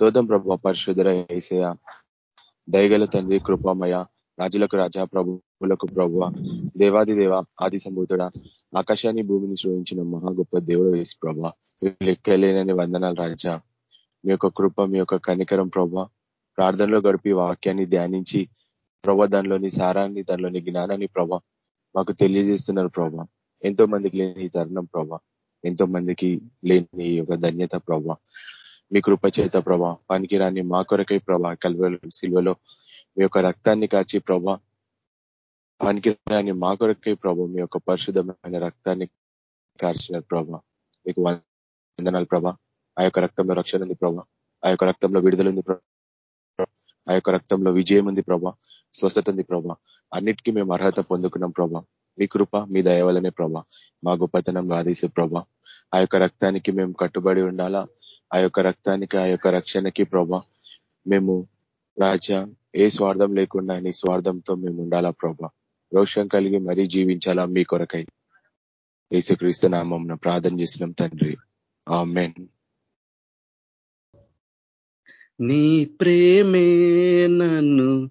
స్తోత్రం ప్రభు పరిశుధర ఏసయ దయగల తండ్రి కృపమయ రాజులకు రాజా ప్రభులకు ప్రభు దేవాది దేవ ఆది సంభూతుడ ఆకాశాన్ని భూమిని చూపించిన మహా గొప్ప దేవుడు వేసి ప్రభ. లెక్కలేనని వందనాలు రాజా. మీ యొక్క కృప మీ యొక్క కనికరం ప్రభ. ప్రార్థనలో గడిపి వాక్యాన్ని ధ్యానించి ప్రభ దానిలోని సారాన్ని దానిలోని జ్ఞానాన్ని ప్రభ మాకు తెలియజేస్తున్నారు ప్రభ. ఎంతో మందికి లేని తరుణం ప్రభ. ఎంతో మందికి లేని యొక్క ధన్యత ప్రభ. మీ కృప చేత ప్రభా పనికిరాని మా కొరకై ప్రభా కల్వల సిల్వలో మీ యొక్క రక్తాన్ని కాచి ప్రభా పనికిరాని మా కొరకై ప్రభా మీ యొక్క పరిశుద్ధమైన రక్తాన్ని కాల్చిన ప్రభా. మీకు వందనాలు ప్రభా. ఆ యొక్క రక్తంలో రక్షణ ఉంది ప్రభా. ఆ యొక్క రక్తంలో విడుదల ఉంది ఆ యొక్క రక్తంలో విజయం ఉంది ప్రభా. స్వస్థత ఉంది ప్రభా. అన్నిటికీ మేము అర్హత పొందుకున్నాం ప్రభా. మీ కృప మీ దయవలనే ప్రభా. మా గొప్పతనం ఆదేశ ప్రభా. ఆ యొక్క రక్తానికి మేము కట్టుబడి ఉండాలా? ఆ యొక్క రక్తానికి ఆ యొక్క రక్షణకి ప్రభా మేము రాజా ఏ స్వార్థం లేకుండా నీ స్వార్థంతో మేము ఉండాలా ప్రభా? రోషం కలిగి మరీ జీవించాలా మీ కొరకై? ఏసుక్రీస్తు నామం ప్రార్థన చేసినాం తండ్రి. ఆమెన్. నీ ప్రేమే నన్ను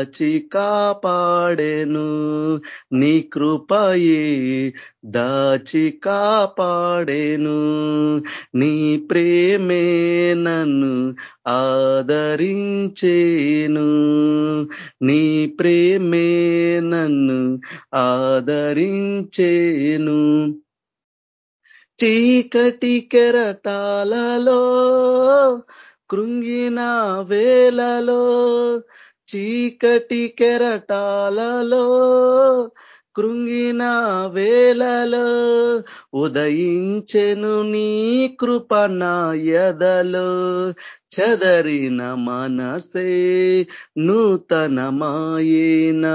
కాపాడేను నీ కృపయే దాచి కాపాడెను నీ ప్రేమే నన్ను ఆదరించేను. నీ ప్రేమే నన్ను ఆదరించేను. చీకటి కెరటాలలో కృంగిన వేలలో చీకటి కెరటాలలో కృంగిన వేలలో ఉదయించెను నీ కృప నాయదలో. చదరిన మనసే నూతనమాయేన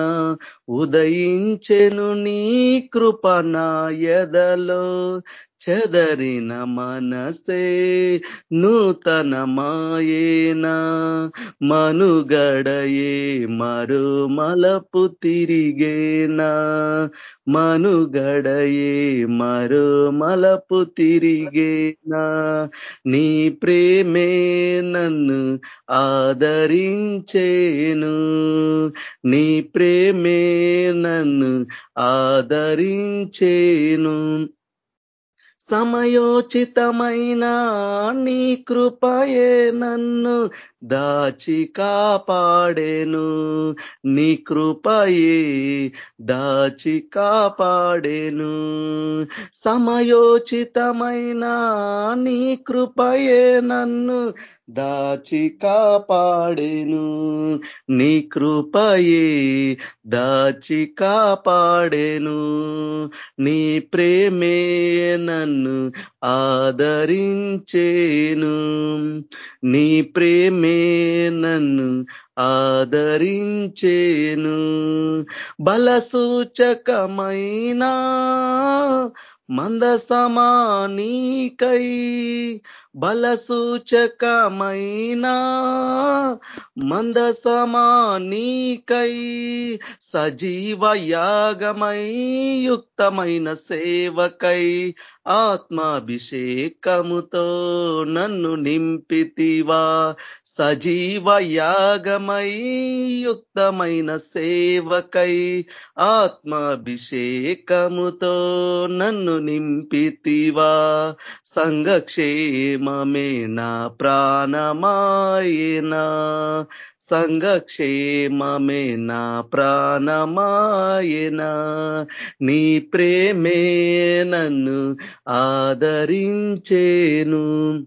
ఉదయించెను నీ కృప నాయదలో. చెదరిన మనస్తే నూతన మాయేనా మనుగడయే మరు మలపు తిరిగేనా మనుగడయే మరు మలపు తిరిగేనా. నీ ప్రేమే నన్ను ఆదరించేను నీ ప్రేమే నన్ను ఆదరించేను. సమయోచితమైన నీ కృపయే నన్ను దాచి కాపాడేను నీ కృపయే దాచి కాపాడేను. సమయోచితమైన నీ కృపయే నన్ను దాచి కాపాడేను నీ కృపయే దాచి కాపాడేను. నీ ప్రేమే నన్ను ఆదరించేను. నీ ప్రేమే నన్ను ఆదరించేను. బలసూచకమైనా మందసమానీకై బలసూచకమైనా మందసమానీకై సజీవ యాగమై యుక్తమైన సేవకై ఆత్మాభిషేకముతో నన్ను నింపితివా సజీవ యాగమై యుక్తమైన సేవకై ఆత్మాభిషేకముతో నన్ను నింపితివా. సంఘక్షేమమే నా ప్రాణమాయనా. సంఘక్షేమమే నా ప్రాణమాయనా. నీ ప్రేమే నన్ను ఆదరించేను.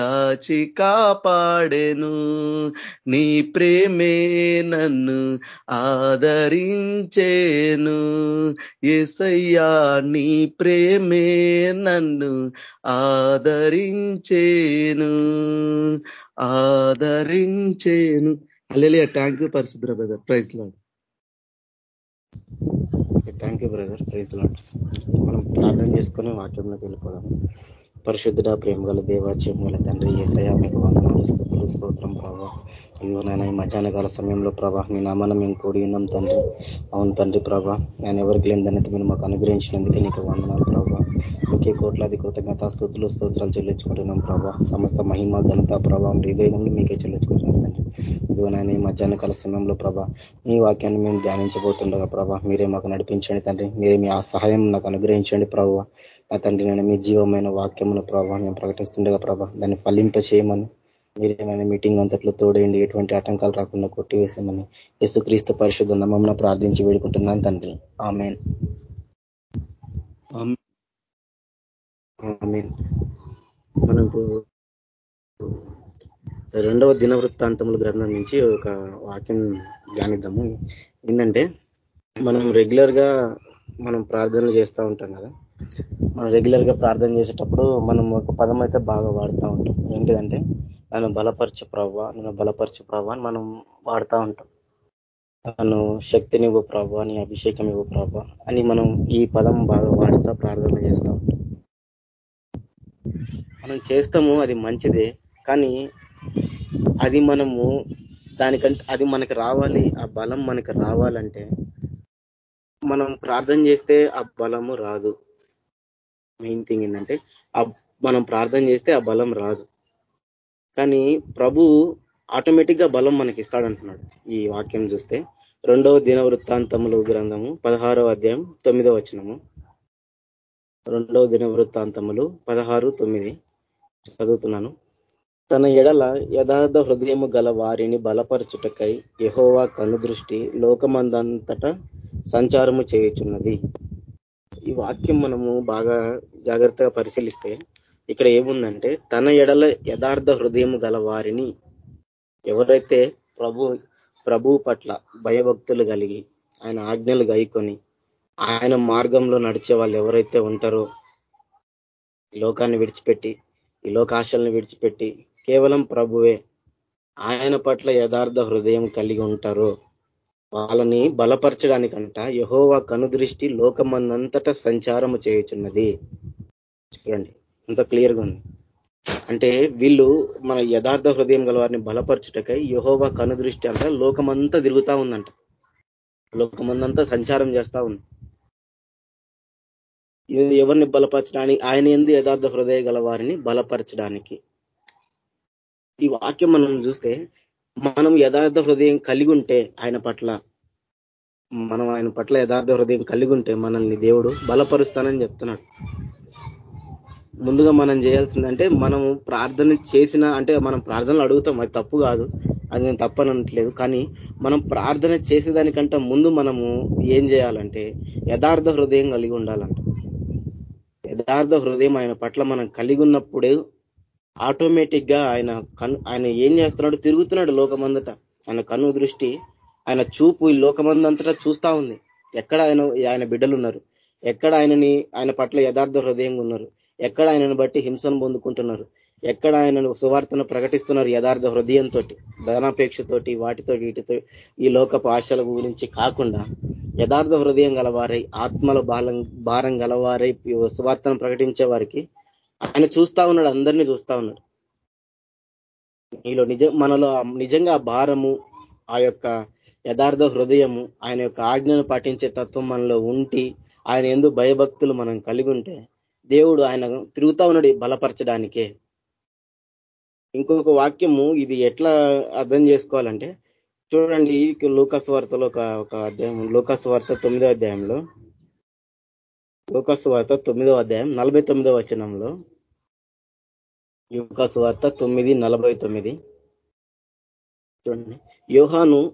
దాచి కాపాడెను. నీ ప్రేమే నన్ను ఆదరించేను. ఎసయ్యా నీ ప్రేమే నన్ను ఆదరించేను. ఆదరించేను. అల్లెలియా థ్యాంక్ యూ పరిశుద్ర brother. Praise lord thank you brother praise lord మనం ప్రార్థన చేసుకుని వాక్యంలోకి వెళ్ళిపోదాము పరిశుద్ధుడ ప్రేమ గల దేవాచ్యం గల తండ్రి ఏసయ మీకు వందనాలు స్థుతులు స్తోత్రం ప్రభావ ఇదిగో నాయన ఈ మధ్యాహ్న కాల సమయంలో ప్రభా మీ నామాన మేము కూడి ఉన్నాం తండ్రి. అవును తండ్రి ప్రభా నేను ఎవరికి లేనిదన్నట్టు మీరు మాకు అనుగ్రహించినందుకే నీకు వందనాలు ప్రభా. ఒకే కోట్లాది కృతజ్ఞత స్థుతులు స్తోత్రాలు చెల్లించుకుంటున్నాం ప్రభా. సమస్త మహిమ ఘనత ప్రభావం హృదయంలో మీకే చెల్లించుకుంటున్నాం తండ్రి. నాయన ఈ మధ్యాహ్న కాల సమయంలో ప్రభా మీ వాక్యాన్ని మేము ధ్యానించబోతుండగా ప్రభా మీరే మాకు నడిపించండి తండ్రి. మీరే మీ ఆ సహాయం నాకు అనుగ్రహించండి ప్రభావ నా తండ్రి నేను మీ జీవమైన వాక్యమును ప్రభావ మేము ప్రకటిస్తుండగా ప్రభా దాన్ని ఫలింప చేయమని మీరేమైనా మీటింగ్ అంతట్లో తోడేయండి ఎటువంటి ఆటంకాలు రాకుండా కొట్టివేసామని యేసుక్రీస్తు పరిశుద్ధ నమ్మం ప్రార్థించి వేడుకుంటున్నాను తండ్రి. ఆమెన్. మనం రెండవ దిన వృత్తాంతముల గ్రంథం నుంచి ఒక వాక్యం ధ్యానిద్దాము ఏంటంటే మనం రెగ్యులర్గా మనం ప్రార్థనలు చేస్తూ ఉంటాం కదా. మనం రెగ్యులర్గా ప్రార్థన చేసేటప్పుడు మనం ఒక పదం అయితే బాగా వాడుతూ ఉంటాం. ఏంటిదంటే నన్ను బలపరచు ప్రవ్వ నన్ను బలపరచు ప్రవ్వ అని మనం వాడుతూ ఉంటాం. నన్ను శక్తినివ్వు ప్రభా నీ అభిషేకం ఇవ్వు ప్రభా అని మనం ఈ పదం బాగా వాడుతా ప్రార్థన చేస్తూ ఉంటాం. మనం చేస్తాము అది మంచిదే. కానీ అది మనము దానికంటే అది మనకి రావాలి ఆ బలం మనకి రావాలంటే మనం ప్రార్థన చేస్తే ఆ బలము రాదు. మెయిన్ థింగ్ ఏంటంటే మనం ప్రార్థన చేస్తే ఆ బలం రాదు. కానీ ప్రభు ఆటోమేటిక్గా బలం మనకి ఇస్తాడంటున్నాడు ఈ వాక్యం చూస్తే. రెండవ దిన వృత్తాంతములు గ్రంథము పదహారవ అధ్యాయం తొమ్మిదవ వచనము. రెండవ దిన వృత్తాంతములు పదహారు తొమ్మిది. చదువుతున్నాను. తన ఎడల యథార్థ హృదయము గల వారిని బలపరచుటకై యహోవా కనుదృష్టి లోకమందంతటా సంచారము చేయుచున్నది. ఈ వాక్యం మనము బాగా జాగ్రత్తగా పరిశీలిస్తే ఇక్కడ ఏముందంటే తన ఎడల యథార్థ హృదయం గల వారిని ఎవరైతే ప్రభు ప్రభు పట్ల భయభక్తులు కలిగి ఆయన ఆజ్ఞలు గైకొని ఆయన మార్గంలో నడిచే వాళ్ళు ఎవరైతే ఉంటారో లోకాన్ని విడిచిపెట్టి ఈ లోకాశల్ని విడిచిపెట్టి కేవలం ప్రభువే. ఆయన పట్ల యథార్థ హృదయం కలిగి ఉంటారో. వాళ్ళని బలపరచడానికంట యహోవా కనుదృష్టి లోకమందంతటా సంచారము చేయుచున్నది. చూడండి అంత క్లియర్గా ఉంది. అంటే వీళ్ళు మన యథార్థ హృదయం గల వారిని బలపరచుటకై యహోవా కనుదృష్టి అంట లోకమంతా తిరుగుతా ఉందంట. లోకమందంతా సంచారం చేస్తా ఉంది. ఎవరిని బలపరచడానికి ఆయన ఎందు యథార్థ హృదయ గల వారిని బలపరచడానికి. ఈ వాక్యం మనం చూస్తే మనం యథార్థ హృదయం కలిగి ఉంటే ఆయన పట్ల మనం ఆయన పట్ల యథార్థ హృదయం కలిగి ఉంటే మనల్ని దేవుడు బలపరుస్తానని చెప్తున్నాడు. ముందుగా మనం చేయాల్సిందంటే మనం ప్రార్థన చేసిన అంటే మనం ప్రార్థనలు అడుగుతాం అది తప్పు కాదు అది నేను తప్పనట్లేదు కానీ మనం ప్రార్థన చేసేదానికంటే ముందు మనము ఏం చేయాలంటే యథార్థ హృదయం కలిగి ఉండాలంట. యథార్థ హృదయం ఆయన పట్ల మనం కలిగి ఉన్నప్పుడే ఆటోమేటిక్గా ఆయన ఆయన ఏం చేస్తున్నాడు తిరుగుతున్నాడు లోకమందట ఆయన కను దృష్టి ఆయన చూపు ఈ లోకమందంతటా చూస్తా ఉంది. ఎక్కడ ఆయన ఆయన బిడ్డలు ఉన్నారు ఎక్కడ ఆయనని ఆయన పట్ల యథార్థ హృదయంగా ఉన్నారు? ఎక్కడ ఆయనను బట్టి హింసను పొందుకుంటున్నారు? ఎక్కడ ఆయనను సువార్తను ప్రకటిస్తున్నారు యథార్థ హృదయంతో ధనాపేక్షతోటి వాటితో వీటితో ఈ లోకపు ఆశల గురించి కాకుండా యథార్థ హృదయం గలవారై ఆత్మల బాలం భారం గలవారై సువార్తను ప్రకటించే వారికి ఆయన చూస్తా ఉన్నాడు అందరినీ చూస్తా ఉన్నాడు. నీలో నిజ మనలో నిజంగా భారము ఆ యొక్క యథార్థ హృదయము ఆయన యొక్క ఆజ్ఞను పాటించే తత్వం మనలో ఉంటి ఆయన ఎందు భయభక్తులు మనం కలిగి ఉంటే దేవుడు ఆయన తిరుగుతా ఉన్నాడు బలపరచడానికే. ఇంకొక వాక్యము ఇది ఎట్లా అర్థం చేసుకోవాలంటే చూడండి లోకస్ వార్తలో ఒక ఒక అధ్యాయం లోకస్ వార్త తొమ్మిదో అధ్యాయంలో. యోకాసు వార్త తొమ్మిదో అధ్యాయం నలభై తొమ్మిదో వచనంలో. యోకాసు వార్త తొమ్మిది నలభై తొమ్మిది. చూడండి. యోహాను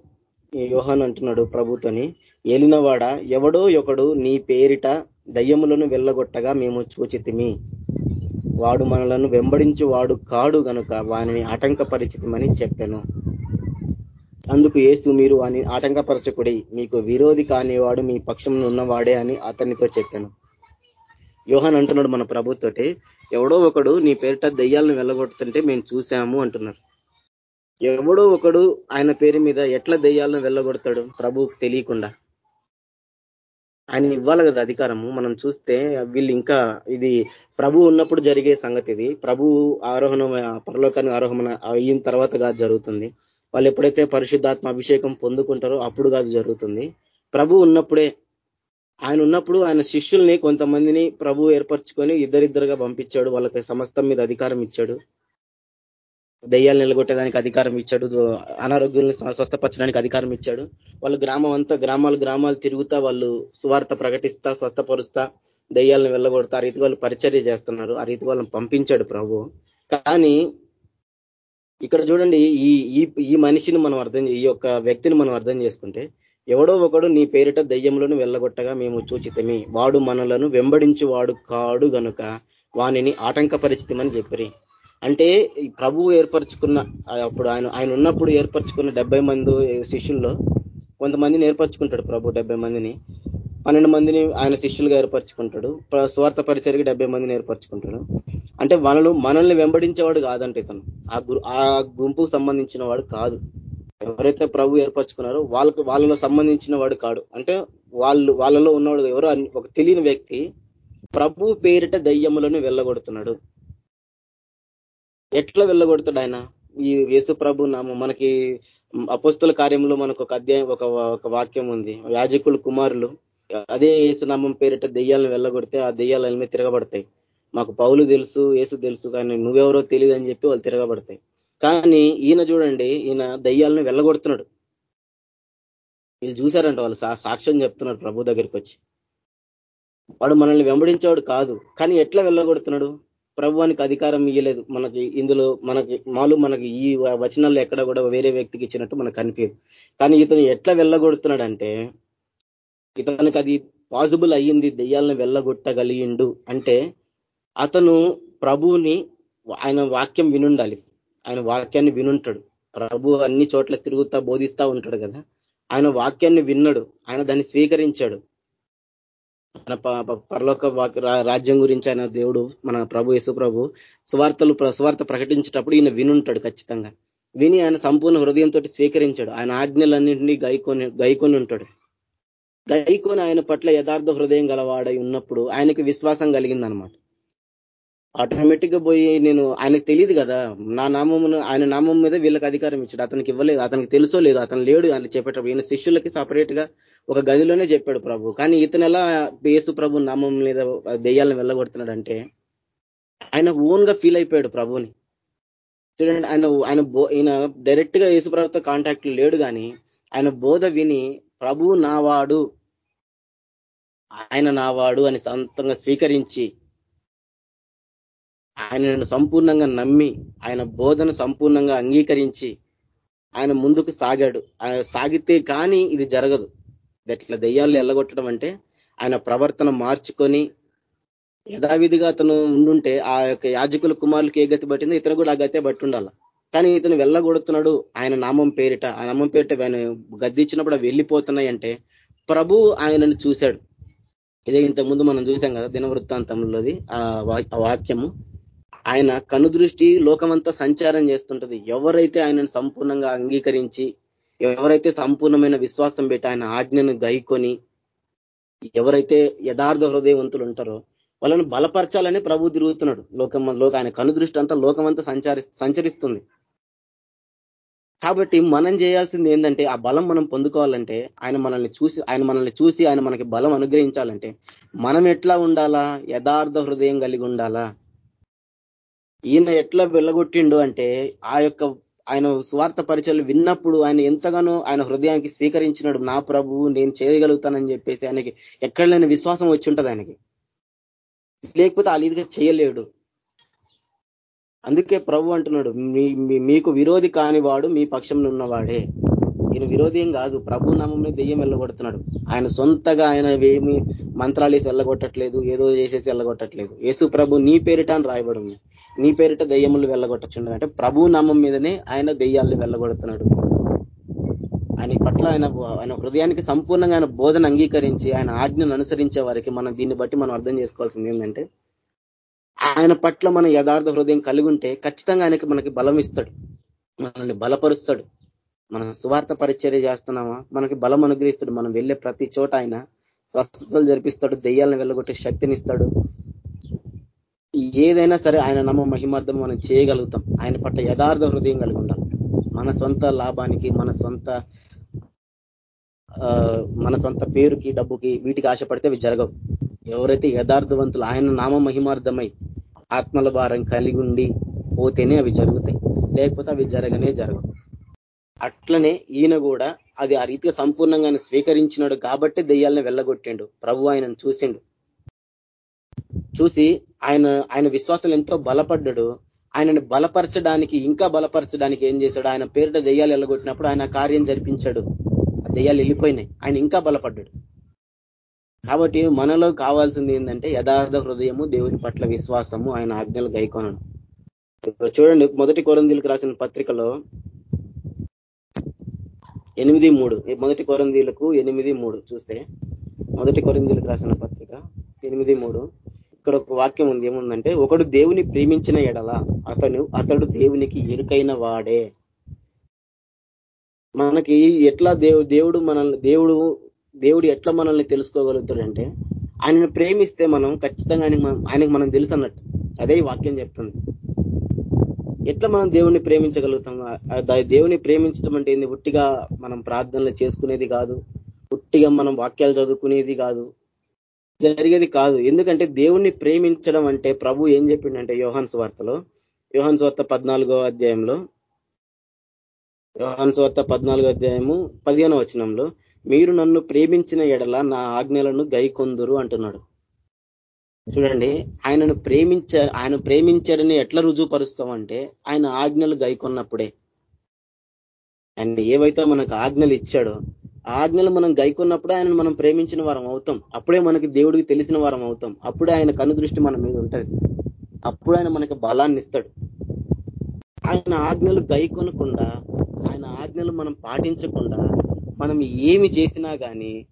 యోహాన్ అంటున్నాడు ప్రభుతోని ఏలినవాడ ఎవడో ఒకడు నీ పేరిట దయ్యములను వెళ్ళగొట్టగా మేము చూచితిమి. వాడు మనలను వెంబడించి వాడు కాడు గనుక వానిని ఆటంకపరిచితమని చెప్పాను. అందుకు ఏసు మీరు వాని ఆటంకపరచకుడి మీకు విరోధి కానివాడు మీ పక్షంలో ఉన్నవాడే అని అతనితో చెప్పాను. యోహన్ అంటున్నాడు మన ప్రభుతోటి ఎవడో ఒకడు నీ పేరిట దయ్యాలను వెళ్ళగొడుతుంటే మేము చూసాము అంటున్నారు ఎవడో ఒకడు ఆయన పేరు మీద ఎట్లా దెయ్యాలను వెళ్ళగొడతాడు ప్రభువుకు తెలియకుండా? ఆయన ఇవ్వాలి కదా అధికారము. మనం చూస్తే వీళ్ళు ఇంకా ఇది ప్రభు ఉన్నప్పుడు జరిగే సంగతి ఇది ప్రభు ఆరోహణ పరలోకాన్ని ఆరోహణ అయిన తర్వాత కాదు జరుగుతుంది. వాళ్ళు ఎప్పుడైతే పరిశుద్ధాత్మ అభిషేకం పొందుకుంటారో అప్పుడు కాదు జరుగుతుంది. ప్రభు ఉన్నప్పుడే ఆయన ఉన్నప్పుడు ఆయన శిష్యుల్ని కొంతమందిని ప్రభు ఏర్పరచుకొని ఇద్దరిద్దరుగా పంపించాడు. వాళ్ళకి సమస్తం మీద అధికారం ఇచ్చాడు. దయ్యాలు నిలగొట్టడానికి అధికారం ఇచ్చాడు. అనారోగ్యాలను స్వస్థపరచడానికి అధికారం ఇచ్చాడు. వాళ్ళు గ్రామం అంతా గ్రామాలు గ్రామాలు తిరుగుతా వాళ్ళు సువార్త ప్రకటిస్తా స్వస్థపరుస్తా దయ్యాలను వెళ్ళగొడతా ఆ రీతి వాళ్ళు పరిచర్య చేస్తున్నారు. ఆ రీతి వాళ్ళని పంపించాడు ప్రభు. కానీ ఇక్కడ చూడండి ఈ ఈ మనిషిని మనం అర్థం ఈ యొక్క వ్యక్తిని మనం అర్థం చేసుకుంటే ఎవడో ఒకడు నీ పేరిట దయ్యములను వెళ్ళగొట్టగా మేము చూచితమి. వాడు మనలను వెంబడించి వాడు కాడు గనుక వానిని ఆటంకపరిచితమని చెప్పి అంటే ప్రభువు ఏర్పరచుకున్న అప్పుడు ఆయన ఆయన ఉన్నప్పుడు ఏర్పరచుకున్న డెబ్బై మంది శిష్యుల్లో కొంతమందిని ఏర్పరచుకుంటాడు ప్రభు డెబ్బై మందిని. పన్నెండు మందిని ఆయన శిష్యులుగా ఏర్పరచుకుంటాడు. స్వార్థ పరిచయకి డెబ్బై మందిని ఏర్పరచుకుంటాడు. అంటే మనలు మనల్ని వెంబడించేవాడు కాదంటే ఇతను. ఆ గుంపుకు సంబంధించిన వాడు కాదు. ఎవరైతే ప్రభు ఏర్పరచుకున్నారో వాళ్ళకు వాళ్ళలో సంబంధించిన వాడు కాడు. అంటే వాళ్ళు వాళ్ళలో ఉన్నవాడు ఎవరో ఒక తెలియని వ్యక్తి ప్రభు పేరిట దయ్యములను వెళ్ళగొడుతున్నాడు. ఎట్లా వెళ్ళగొడతాడు ఆయన? ఈ యేసు ప్రభు నామ మనకి అపోస్తుల కార్యంలో మనకు ఒక అధ్యాయం ఒక ఒక వాక్యం ఉంది. యాజకులు కుమారులు అదే యేసునామం పేరిట దెయ్యాలను వెళ్ళగొడితే ఆ దెయ్యాలు తిరగబడతాయి. మాకు పౌలు తెలుసు యేసు తెలుసు కానీ నువ్వెవరో తెలియదు అని చెప్పి వాళ్ళు తిరగబడతాయి. కానీ ఈయన చూడండి ఈయన దయ్యాలను వెళ్ళగొడుతున్నాడు. వీళ్ళు చూశారంట వాళ్ళు సాక్ష్యం చెప్తున్నారు ప్రభు దగ్గరికి వచ్చి వాడు మనల్ని వెంబడించేవాడు కాదు కానీ ఎట్లా వెళ్ళగొడుతున్నాడు? ప్రభువానికి అధికారం ఇయ్యలేదు. మనకి ఇందులో మనకి మాలు మనకి ఈ వచనాల్లో ఎక్కడ కూడా వేరే వ్యక్తికి ఇచ్చినట్టు మనకు కనిపించదు. కానీ ఇతను ఎట్లా వెళ్ళగొడుతున్నాడంటే ఇతనికి అది పాసిబుల్ అయ్యింది దెయ్యాలను వెళ్ళగొట్టగలిగిండు అంటే అతను ప్రభువుని ఆయన వాక్యం వినుండాలి. ఆయన వాక్యాన్ని వినుంటాడు. ప్రభు అన్ని చోట్ల తిరుగుతా బోధిస్తా ఉంటాడు కదా. ఆయన వాక్యాన్ని విన్నాడు. ఆయన దాన్ని స్వీకరించాడు. మన పరలోక రాజ్యం గురించి ఆయన దేవుడు మన ప్రభు యేసు ప్రభు సువార్తలు సువార్త ప్రకటించేటప్పుడు ఈయన వినుంటాడు ఖచ్చితంగా. విని ఆయన సంపూర్ణ హృదయంతో స్వీకరించాడు. ఆయన ఆజ్ఞలన్నింటినీ గైకొని గైకొని ఉంటాడు. గైకొని ఆయన పట్ల యథార్థ హృదయం గలవాడై ఉన్నప్పుడు ఆయనకి విశ్వాసం కలిగిందనమాట. ఆటోమేటిక్గా పోయి నేను ఆయనకు తెలియదు కదా. నా నామమును ఆయన నామం మీద వీళ్ళకి అధికారం ఇచ్చాడు. అతనికి ఇవ్వలేదు అతనికి తెలుసో లేదు అతను లేడు అని చెప్పేటప్పుడు ఈయన శిష్యులకి సపరేట్గా ఒక గదిలోనే చెప్పాడు ప్రభు. కానీ ఇతను ఎలా యేసు ప్రభు నామం మీద దెయ్యాలను వెళ్ళగొడుతున్నాడంటే ఆయన ఓన్గా ఫీల్ అయిపోయాడు ప్రభుని చూడండి ఆయన ఆయన ఈయన డైరెక్ట్గా యేసు ప్రభుతో కాంటాక్ట్ లేడు కానీ ఆయన బోధ విని ప్రభు నావాడు ఆయన నావాడు అని సొంతంగా స్వీకరించి ఆయనను సంపూర్ణంగా నమ్మి ఆయన బోధన సంపూర్ణంగా అంగీకరించి ఆయన ముందుకు సాగాడు. ఆయన సాగితే కానీ ఇది జరగదు. ఇట్లా దెయ్యాలు ఎల్లగొట్టడం అంటే ఆయన ప్రవర్తన మార్చుకొని యథావిధిగా అతను ఉండుంటే ఆ యొక్క యాజకుల కుమారులకి ఏ గతి పట్టిందో ఇతను కూడా ఆ గతే బట్టి ఉండాల కానీ ఇతను వెళ్ళగొడుతున్నాడు ఆయన నామం పేరిట. ఆ నామం పేరిట ఆయన గద్దిచ్చినప్పుడు వెళ్ళిపోతున్నాయంటే ప్రభు ఆయనను చూశాడు. ఇదే ఇంతకుముందు మనం చూసాం కదా దినవృత్తాంతంలోది ఆ వాక్యము. ఆయన కనుదృష్టి లోకమంతా సంచారం చేస్తుంటది. ఎవరైతే ఆయనను సంపూర్ణంగా అంగీకరించి ఎవరైతే సంపూర్ణమైన విశ్వాసం పెట్టి ఆయన ఆజ్ఞను గైకొని ఎవరైతే యథార్థ హృదయవంతులు ఉంటారో వాళ్ళని బలపరచాలని ప్రభు తిరుగుతున్నాడు. లోకం లోక ఆయన కనుదృష్టి అంతా లోకమంతా సంచారి సంచరిస్తుంది. కాబట్టి మనం చేయాల్సింది ఏంటంటే ఆ బలం మనం పొందుకోవాలంటే ఆయన మనల్ని చూసి ఆయన మనల్ని చూసి ఆయన మనకి బలం అనుగ్రహించాలంటే మనం ఎట్లా ఉండాలా? యథార్థ హృదయం కలిగి ఉండాలా? ఈయన ఎట్లా వెళ్ళగొట్టిండు అంటే ఆ యొక్క ఆయన స్వార్థ పరిచయాలు విన్నప్పుడు ఆయన ఎంతగానో ఆయన హృదయానికి స్వీకరించినాడు నా ప్రభువు నేను చేయగలుగుతానని చెప్పేసి ఆయనకి ఎక్కడ లేని విశ్వాసం వచ్చి ఉంటుంది ఆయనకి. లేకపోతే ఆ లీదిగా చేయలేడు. అందుకే ప్రభు అంటున్నాడు మీకు విరోధి కాని వాడు మీ పక్షంలో ఉన్నవాడే. ఈయన విరోధి ఏం కాదు ప్రభు నామంలో దెయ్యం వెళ్ళగొడుతున్నాడు. ఆయన సొంతగా ఆయన ఏమి మంత్రాలు వేసి వెళ్ళగొట్టట్లేదు ఏదో చేసేసి వెళ్ళగొట్టట్లేదు. యేసు ప్రభు నీ పేరిట అని రాయబడి నీ పేరిట దెయ్యములు వెళ్ళగొట్టచుండ అంటే ప్రభు నామం మీదనే ఆయన దెయ్యాలను వెళ్ళగొడుతున్నాడు. ఆయన పట్ల ఆయన ఆయన హృదయానికి సంపూర్ణంగా ఆయన బోధన అంగీకరించి ఆయన ఆజ్ఞను అనుసరించే వారికి మనం దీన్ని బట్టి మనం అర్థం చేసుకోవాల్సింది ఏంటంటే ఆయన పట్ల మన యథార్థ హృదయం కలిగి ఉంటే ఖచ్చితంగా ఆయనకి మనకి బలం ఇస్తాడు. మనల్ని బలపరుస్తాడు. మనం సువార్త పరిచర్య చేస్తున్నామా? మనకి బలం అనుగ్రహిస్తాడు. మనం వెళ్ళే ప్రతి చోట ఆయన స్వస్థతలు జరిపిస్తాడు. దెయ్యాలను వెళ్ళగొట్టే శక్తినిస్తాడు ఏదైనా సరే ఆయన నమ్మ మహిమార్థం మనం చేయగలుగుతాం. ఆయన పట్ల యథార్థ హృదయం కలిగి ఉండాలి. మన సొంత లాభానికి మన సొంత మన సొంత పేరుకి డబ్బుకి వీటికి ఆశపడితే అవి జరగవు. ఎవరైతే యథార్థవంతులు ఆయన నామ మహిమార్థమై ఆత్మల భారం కలిగి ఉండి పోతేనే అవి జరుగుతాయి. లేకపోతే అవి జరగనే జరగవు. అట్లనే ఈయన కూడా అది ఆ రీతిగా సంపూర్ణంగా స్వీకరించినాడు కాబట్టి దెయ్యాలను వెళ్ళగొట్టిండు. ప్రభు ఆయనను చూసిండు. చూసి ఆయన ఆయన విశ్వాసం ఎంతో బలపడ్డాడు. ఆయనని బలపరచడానికి ఇంకా బలపరచడానికి ఏం చేశాడు? ఆయన పేరిట దెయ్యాలు వెళ్ళగొట్టినప్పుడు ఆయన కార్యం జరిపించాడు. ఆ దెయ్యాలు వెళ్ళిపోయినాయి. ఆయన ఇంకా బలపడ్డాడు. కాబట్టి మనలో కావాల్సింది ఏంటంటే యథార్థ హృదయము దేవుని పట్ల విశ్వాసము ఆయన ఆజ్ఞలు గైకొనడం. చూడండి మొదటి కొరందీలకు రాసిన పత్రికలో ఎనిమిది మూడు. మొదటి కొరందీలకు ఎనిమిది మూడు చూస్తే మొదటి కొరందీలకు రాసిన పత్రిక ఎనిమిది మూడు. ఇక్కడ ఒక వాక్యం ఉంది. ఏముందంటే ఒకడు దేవుని ప్రేమించిన ఎడల అతను అతడు దేవునికి ఎరుకైన వాడే. మనకి ఎట్లా దేవు దేవుడు మనల్ని దేవుడు దేవుడు ఎట్లా మనల్ని తెలుసుకోగలుగుతాడంటే ఆయనను ప్రేమిస్తే మనం ఖచ్చితంగా ఆయనకు ఆయనకు మనం తెలుసు అన్నట్టు. అదే వాక్యం చెప్తుంది. ఎట్లా మనం దేవుణ్ణి ప్రేమించగలుగుతాం? దేవుని ప్రేమించడం అంటే ఏంది? ఉట్టిగా మనం ప్రార్థనలు చేసుకునేది కాదు. ఉట్టిగా మనం వాక్యాలు చదువుకునేది కాదు. జరిగేది కాదు. ఎందుకంటే దేవుణ్ణి ప్రేమించడం అంటే ప్రభు ఏం చెప్పిండంటే యోహాన్ స్వార్తలో? యోహాన్ స్వార్త పద్నాలుగో అధ్యాయంలో? యోహాన్ స్వార్త పద్నాలుగో అధ్యాయము పదిహేనో వచనంలో మీరు నన్ను ప్రేమించిన ఎడల నా ఆజ్ఞలను గైకొందురు అంటున్నాడు. చూడండి ఆయనను ప్రేమించ ఆయన ప్రేమించారని ఎట్లా రుజువుపరుస్తామంటే ఆయన ఆజ్ఞలు గైకొన్నప్పుడే. ఆయన ఏవైతే మనకు ఆజ్ఞలు ఇచ్చాడో ఆజ్ఞలు మనం గైకొన్నప్పుడే ఆయన మనం ప్రేమించిన వారం అవుతాం. అప్పుడే మనకి దేవుడికి తెలిసిన వారం అవుతాం. అప్పుడే ఆయన కనుదృష్టి మన మీద ఉంటది. అప్పుడు ఆయన మనకి బలాన్ని ఇస్తాడు. ఆయన ఆజ్ఞలు గైకొనకుండా ఆయన ఆజ్ఞలు మనం పాటించకుండా మనం ఏమి చేసినా కానీ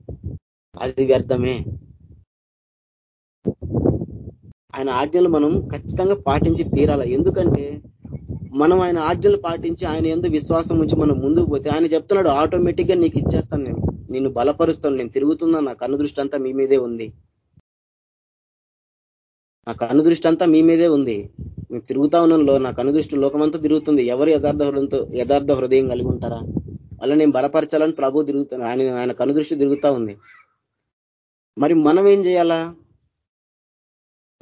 అది వ్యర్థమే. ఆయన ఆజ్ఞలు మనం ఖచ్చితంగా పాటించి తీరాల. ఎందుకంటే మనం ఆయన ఆజ్ఞలు పాటించి ఆయన ఎందు విశ్వాసం ఉంచి మనం ముందుకు పోతే ఆయన చెప్తున్నాడు ఆటోమేటిక్గా నీకు ఇచ్చేస్తాను నేను. నిన్ను బలపరుస్తాను నేను తిరుగుతున్నా నా కనుదృష్టి అంతా మీ మీదే ఉంది. నా కనుదృష్టి అంతా మీ మీదే ఉంది. నేను తిరుగుతా ఉన్నలో నా కనుదృష్టి లోకమంతా తిరుగుతుంది. ఎవరు యథార్థ హృదయంతో యథార్థ హృదయం కలిగి ఉంటారా? అలా నేను బలపరచాలని ప్రభు తిరుగుతాను ఆయన ఆయన కనుదృష్టి తిరుగుతా ఉంది. మరి మనం ఏం చేయాలా?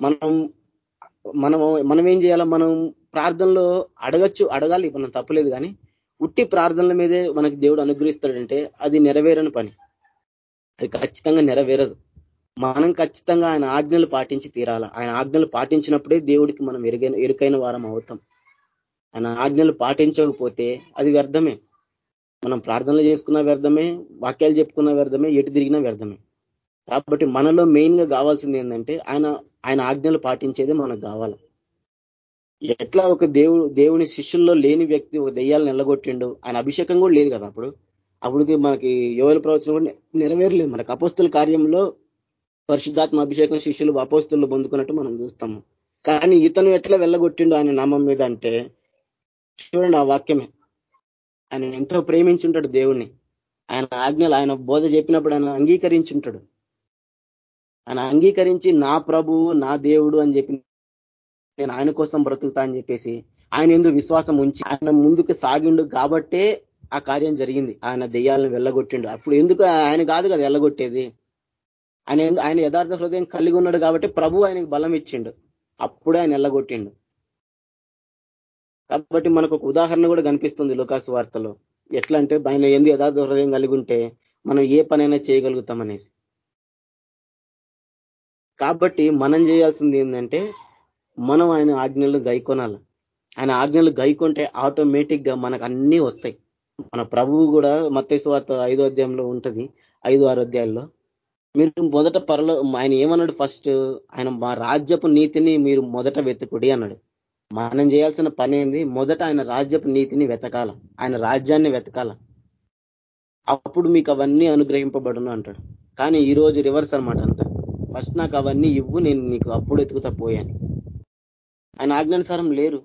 మనం మనం మనం ఏం చేయాలా? మనం ప్రార్థనలో అడగచ్చు అడగాలి మనం తప్పలేదు కానీ ఉట్టి ప్రార్థనల మీదే మనకి దేవుడు అనుగ్రహిస్తాడంటే అది నెరవేరని పని. అది ఖచ్చితంగా నెరవేరదు. మనం ఖచ్చితంగా ఆయన ఆజ్ఞలు పాటించి తీరాల? ఆయన ఆజ్ఞలు పాటించినప్పుడే దేవుడికి మనం ఎరుగైన ఎరుకైన వారం అవుతాం. ఆయన ఆజ్ఞలు పాటించకపోతే అది వ్యర్థమే. మనం ప్రార్థనలు చేసుకున్న వ్యర్థమే వాక్యాలు చెప్పుకున్న వ్యర్థమే ఎటు తిరిగినా వ్యర్థమే. కాబట్టి మనలో మెయిన్గా కావాల్సింది ఏంటంటే ఆయన ఆయన ఆజ్ఞలు పాటించేదే మనకు కావాలి. ఎట్లా ఒక దేవుడు దేవుని శిష్యుల్లో లేని వ్యక్తి ఒక దెయ్యాలను నిలగొట్టిండు ఆయన అభిషేకం కూడా లేదు కదా అప్పుడు? అప్పుడు మనకి యువల ప్రవచనం కూడా నెరవేరలేదు. మనకు అపోస్తుల కార్యంలో పరిశుద్ధాత్మ అభిషేకం శిష్యులు అపోస్తులు పొందుకున్నట్టు మనం చూస్తాము. కానీ ఇతను ఎట్లా వెళ్ళగొట్టిండు ఆయన నామం మీద అంటే చూడండి ఆ వాక్యమే. ఆయన ఎంతో ప్రేమించుంటాడు దేవుణ్ణి. ఆయన ఆజ్ఞలు ఆయన బోధ చెప్పినప్పుడు ఆయన అంగీకరించుంటాడు. ఆయన అంగీకరించి నా ప్రభువు నా దేవుడు అని చెప్పి నేను ఆయన కోసం బ్రతుకుతా అని చెప్పేసి ఆయన ఎందుకు విశ్వాసం ఉంచి ఆయన ముందుకు సాగిండు కాబట్టే ఆ కార్యం జరిగింది. ఆయన దెయ్యాలను వెళ్ళగొట్టిండు. అప్పుడు ఎందుకు ఆయన కాదు కదా వెళ్ళగొట్టేది? ఆయన ఆయన యథార్థ హృదయం కలిగి ఉన్నాడు కాబట్టి ప్రభు ఆయనకు బలం ఇచ్చిండు. అప్పుడే ఆయన వెళ్ళగొట్టిండు. కాబట్టి మనకు ఒక ఉదాహరణ కూడా కనిపిస్తుంది లోకాసు వార్తలో. ఎట్లా అంటే ఆయన ఎందు యథార్థ హృదయం కలిగి ఉంటే మనం ఏ పనైనా చేయగలుగుతాం అనేసి. కాబట్టి మనం చేయాల్సింది ఏంటంటే మనం ఆయన ఆజ్ఞలు గైకొనాలి. ఆయన ఆజ్ఞలు గైకొంటే ఆటోమేటిక్గా మనకు అన్నీ వస్తాయి. మన ప్రభువు కూడా మత్స్వార్త ఐదో అధ్యాయంలో ఉంటుంది ఐదు ఆరు అధ్యాయాల్లో మీరు మొదట పరలో ఆయన ఏమన్నాడు ఫస్ట్? ఆయన మా రాజ్యపు నీతిని మీరు మొదట వెతుకుడి అన్నాడు. మనం చేయాల్సిన పని ఏంది? మొదట ఆయన రాజ్యపు నీతిని వెతకాల. ఆయన రాజ్యాన్ని వెతకాల. అప్పుడు మీకు అవన్నీ అనుగ్రహింపబడును అంటాడు. కానీ ఈరోజు రివర్స్ అనమాట అంతా. ఫస్ట్ నాకు అవన్నీ ఇవ్వు నేను నీకు అప్పుడు ఎతుకుతా పోయాను ఆయన ఆజ్ఞానుసారం లేరు.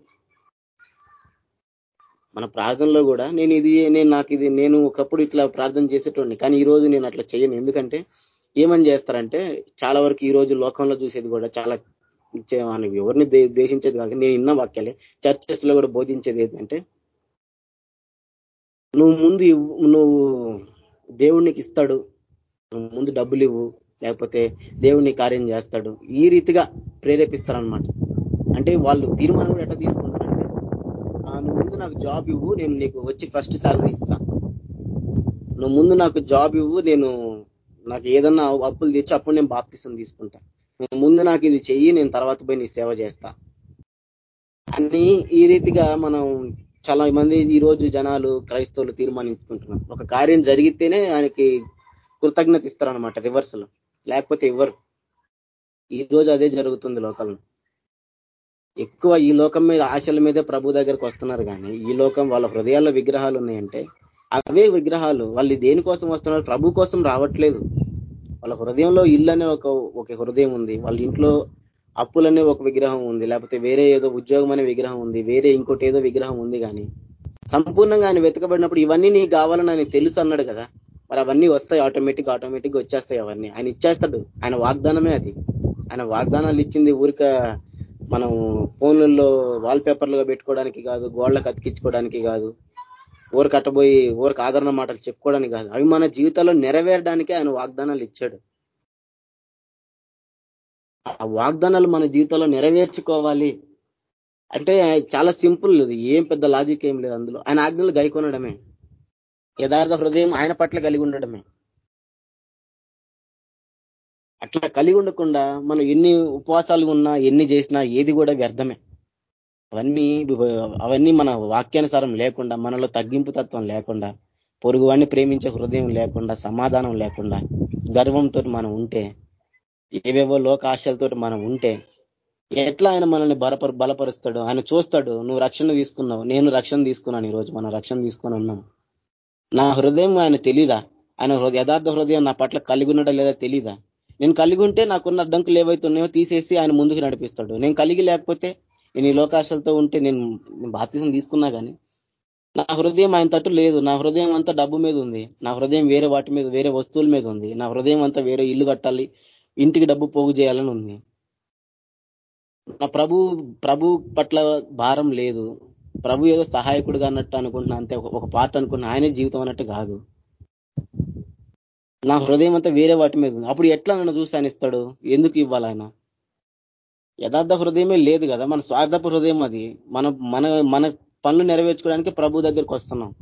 మన ప్రార్థనలో కూడా నేను ఇది నేను నాకు ఇది నేను ఒకప్పుడు ఇట్లా ప్రార్థన చేసేటోడిని కానీ ఈ రోజు నేను అట్లా చేయను. ఎందుకంటే ఏమని చేస్తారంటే చాలా వరకు ఈ రోజు లోకంలో చూసేది కూడా చాలా మనకి ఎవరిని దేశించేది కాదు. నేను ఇన్న వాక్యాలే. చర్చెస్లో కూడా బోధించేది ఏంటంటే నువ్వు ముందు నువ్వు దేవుడికి ఇస్తాడు. నువ్వు ముందు డబ్బులు ఇవ్వు. లేకపోతే దేవుడిని కార్యం చేస్తాడు. ఈ రీతిగా ప్రేరేపిస్తారనమాట అంటే వాళ్ళు తీర్మానం కూడా ఎట్లా తీసుకుంటారంటే నువ్వు ముందు నాకు జాబ్ ఇవ్వు నేను నీకు వచ్చి ఫస్ట్ శాలరీ ఇస్తా. నువ్వు ముందు నాకు జాబ్ ఇవ్వు నేను నాకు ఏదన్నా అప్పులు తెచ్చి అప్పుడు నేను బాప్తిసం తీసుకుంటా. ముందు నాకు ఇది చెయ్యి నేను తర్వాత పోయి నీ సేవ చేస్తా. అని ఈ రీతిగా మనం చాలా మంది ఈ రోజు జనాలు క్రైస్తవులు తీర్మానించుకుంటున్నారు. ఒక కార్యం జరిగితేనే ఆయనకి కృతజ్ఞత ఇస్తారనమాట రివర్స్లో లేకపోతే ఇవ్వరు ఈ రోజు అదే జరుగుతుంది లోకంలో ఎక్కువ ఈ లోకం మీద ఆశల మీదే ప్రభు దగ్గరకు వస్తున్నారు కానీ ఈ లోకం వాళ్ళ హృదయాల్లో విగ్రహాలు ఉన్నాయంటే అవే విగ్రహాలు వాళ్ళు దేనికోసం వస్తున్నారు? ప్రభు కోసం రావట్లేదు. వాళ్ళ హృదయంలో ఇల్లు అనే ఒక ఒక హృదయం ఉంది. వాళ్ళ ఇంట్లో అప్పులనే ఒక విగ్రహం ఉంది. లేకపోతే వేరే ఏదో ఉద్యోగం అనే విగ్రహం ఉంది. వేరే ఇంకోటి ఏదో విగ్రహం ఉంది కానీ సంపూర్ణంగా ఆయన వెతకబడినప్పుడు ఇవన్నీ నీకు కావాలని ఆయన తెలుసు అన్నాడు కదా. మరి అవన్నీ వస్తాయి ఆటోమేటిక్ ఆటోమేటిక్ వచ్చేస్తాయి అవన్నీ. ఆయన ఇచ్చేస్తాడు. ఆయన వాగ్దానమే అది. ఆయన వాగ్దానాలు ఇచ్చింది ఊరిక మనం ఫోన్లలో వాల్ పేపర్లుగా పెట్టుకోవడానికి కాదు గోళ్ళకు అతికించుకోవడానికి కాదు ఊరు కట్టబోయి ఊరికి ఆదరణ మాటలు చెప్పుకోవడానికి కాదు. అవి మన జీవితాల్లో నెరవేరడానికి ఆయన వాగ్దానాలు ఇచ్చాడు. ఆ వాగ్దానాలు మన జీవితంలో నెరవేర్చుకోవాలి అంటే చాలా సింపుల్ లేదు ఏం పెద్ద లాజిక్ ఏం లేదు అందులో. ఆయన ఆజ్ఞలు గైకొనడమే. యథార్థ హృదయం ఆయన పట్ల కలిగి ఉండడమే. అట్లా కలిగి ఉండకుండా మనం ఎన్ని ఉపవాసాలు ఉన్నా ఎన్ని చేసినా ఏది కూడా వ్యర్థమే. అవన్నీ అవన్నీ మన వాక్యానుసారం లేకుండా మనలో తగ్గింపు తత్వం లేకుండా పొరుగువాడిని ప్రేమించే హృదయం లేకుండా సమాధానం లేకుండా గర్వంతో మనం ఉంటే ఏవేవో లోక ఆశలతో మనం ఉంటే ఎట్లా ఆయన మనల్ని బలపరు బలపరుస్తాడు ఆయన చూస్తాడు నువ్వు రక్షణ తీసుకున్నావు నేను రక్షణ తీసుకున్నాను ఈరోజు మనం రక్షణ తీసుకొని ఉన్నాం. నా హృదయం ఆయన తెలీదా? ఆయన యథార్థ హృదయం నా పట్ల కలిగి ఉండడం లేదా తెలీదా? నేను కలిగి ఉంటే నాకున్న అడ్డంకులు ఏవైతున్నాయో తీసేసి ఆయన ముందుకు నడిపిస్తాడు. నేను కలిగి లేకపోతే నేను ఈ లోకాశలతో ఉంటే నేను బాప్తిసం తీసుకున్నా కానీ నా హృదయం ఆయన తట్టు లేదు. నా హృదయం అంతా డబ్బు మీద ఉంది. నా హృదయం వేరే వాటి మీద వేరే వస్తువుల మీద ఉంది. నా హృదయం అంతా వేరే ఇల్లు కట్టాలి. ఇంటికి డబ్బు పోగు చేయాలని ఉంది. నా ప్రభు ప్రభు పట్ల భారం లేదు. ప్రభు ఏదో సహాయకుడుగా అన్నట్టు అనుకుంటున్నా. అంతే. ఒక పార్ట్ అనుకున్నా. ఆయనే జీవితం అన్నట్టు కాదు. నా హృదయం అంతా వేరే వాటి మీద ఉంది. అప్పుడు ఎట్లా నన్ను చూసి ఆయన ఇస్తాడు ఎందుకు ఇవ్వాలి ఆయన? యథార్థ హృదయమే లేదు కదా. మన స్వార్థపు హృదయం అది. మన మన మన పనులు నెరవేర్చుకోవడానికి ప్రభు దగ్గరికి వస్తున్నాం.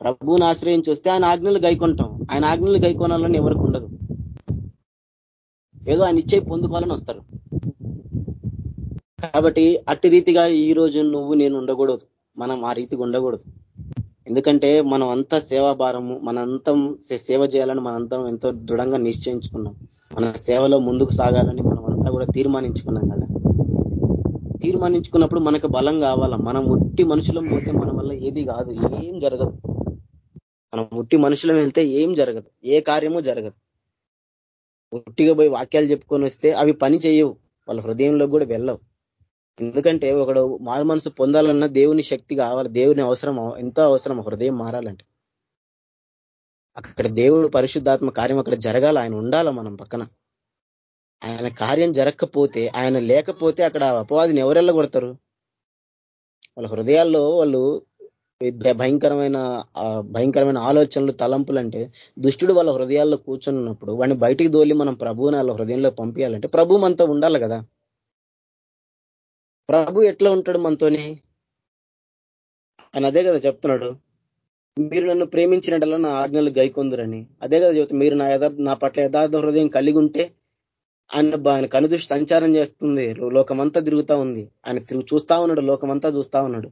ప్రభువుని ఆశ్రయించి వస్తే ఆయన ఆజ్ఞలు గైకొంటాం. ఆయన ఆజ్ఞలు గైకొనాలని ఎవరికి ఉండదు. ఏదో ఆయన ఇచ్చే పొందుకోవాలని వస్తారు. కాబట్టి అట్టి రీతిగా ఈ రోజు నువ్వు నేను ఉండకూడదు. మనం ఆ రీతిగా ఉండకూడదు. ఎందుకంటే మనం అంతా సేవాభారము మనంతం సేవ చేయాలని మనంతం ఎంతో దృఢంగా నిశ్చయించుకున్నాం. మన సేవలో ముందుకు సాగాలని మనం అంతా కూడా తీర్మానించుకున్నాం కదా. తీర్మానించుకున్నప్పుడు మనకు బలం కావాలా? మనం ఉట్టి మనుషులం పోతే మన వల్ల ఏది కాదు ఏం జరగదు. మనం ఉట్టి మనుషులం వెళ్తే ఏం జరగదు ఏ కార్యము జరగదు. ఉట్టిగా పోయి వాక్యాలు చెప్పుకొని వస్తే అవి పని చేయవు వాళ్ళ హృదయంలో కూడా వెళ్ళవు. ఎందుకంటే ఒకడు మారు మనసు పొందాలన్నా దేవుని శక్తి కావాలి దేవుని అవసరం ఎంతో అవసరం హృదయం మారాలంటే. అక్కడ దేవుడు పరిశుద్ధాత్మ కార్యం అక్కడ జరగాల ఆయన ఉండాల మనం పక్కన. ఆయన కార్యం జరగకపోతే ఆయన లేకపోతే అక్కడ అపవాదిని ఎవరెళ్ళ కొడతారు వాళ్ళ హృదయాల్లో వాళ్ళు భయంకరమైన భయంకరమైన ఆలోచనలు తలంపులు అంటే దుష్టుడు వాళ్ళ హృదయాల్లో కూర్చొని ఉన్నప్పుడు వాడిని బయటికి దోలి మనం ప్రభువుని వాళ్ళ హృదయంలో పంపించాలంటే ప్రభు మనతో ఉండాలి కదా. ప్రభు ఎట్లా ఉంటాడు మనతోని? ఆయన అదే కదా చెప్తున్నాడు. మీరు నన్ను ప్రేమించినట్లా నా ఆజ్ఞలు గైకొందురని. అదే కదా చెబుతుంది మీరు నా యథార్థ నా పట్ల యథార్థ హృదయం కలిగి ఉంటే ఆయన ఆయన కనుదృష్టి సంచారం చేస్తుంది. లోకమంతా తిరుగుతా ఉంది. ఆయన తిరుగు చూస్తా ఉన్నాడు లోకమంతా చూస్తా ఉన్నాడు.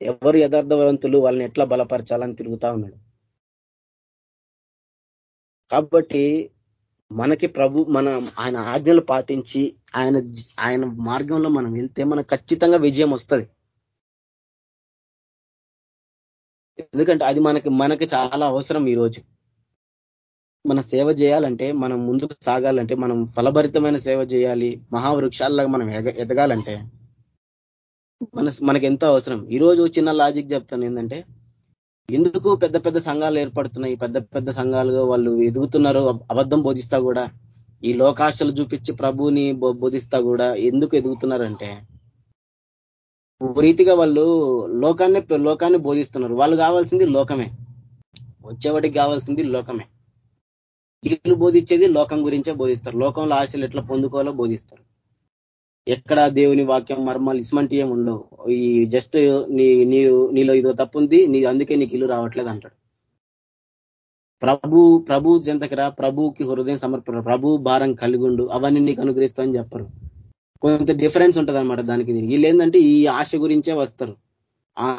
ఎవరు యథార్థవంతులు వాళ్ళని ఎట్లా బలపరచాలని తిరుగుతా ఉన్నాడు. కాబట్టి మనకి ప్రభు మన ఆయన ఆజ్ఞలు పాటించి ఆయన ఆయన మార్గంలో మనం వెళ్తే మనకు ఖచ్చితంగా విజయం వస్తుంది. ఎందుకంటే అది మనకి మనకి చాలా అవసరం ఈరోజు. మన సేవ చేయాలంటే మనం ముందుకు సాగాలంటే మనం ఫలభరితమైన సేవ చేయాలి మహావృక్షాల్లాగా మనం ఎదగాలంటే మన మనకి ఎంతో అవసరం. ఈరోజు చిన్న లాజిక్ చెప్తాను ఏంటంటే ఎందుకు పెద్ద పెద్ద సంఘాలు ఏర్పడుతున్నాయి? పెద్ద పెద్ద సంఘాలుగా వాళ్ళు ఎదుగుతున్నారు అబద్ధం బోధిస్తా కూడా. ఈ లోకాశలు చూపించి ప్రభుని బోధిస్తా కూడా ఎందుకు ఎదుగుతున్నారంటే రీతిగా వాళ్ళు లోకాన్ని లోకాన్ని బోధిస్తున్నారు. వాళ్ళు కావాల్సింది లోకమే. వచ్చేవాడికి కావాల్సింది లోకమే. వీళ్ళు బోధించేది లోకం గురించే బోధిస్తారు. లోకంలో ఆశలు ఎట్లా పొందుకోవాలో బోధిస్తారు. ఎక్కడ దేవుని వాక్యం మర్మాలు ఇస్మంటి ఏమి ఉండవు. ఈ జస్ట్ నీ నీలో ఇదో తప్పు ఉంది నీ అందుకే నీకు ఇల్లు రావట్లేదు అంటాడు. ప్రభు ప్రభు జంతకరా ప్రభుకి హృదయం సమర్పణ ప్రభు భారం కలిగుండు అవన్నీ నీకు అనుగ్రహిస్తామని చెప్పరు. కొంత డిఫరెన్స్ ఉంటుంది అనమాట దానికి. వీళ్ళు ఏంటంటే ఈ ఆశ గురించే వస్తారు.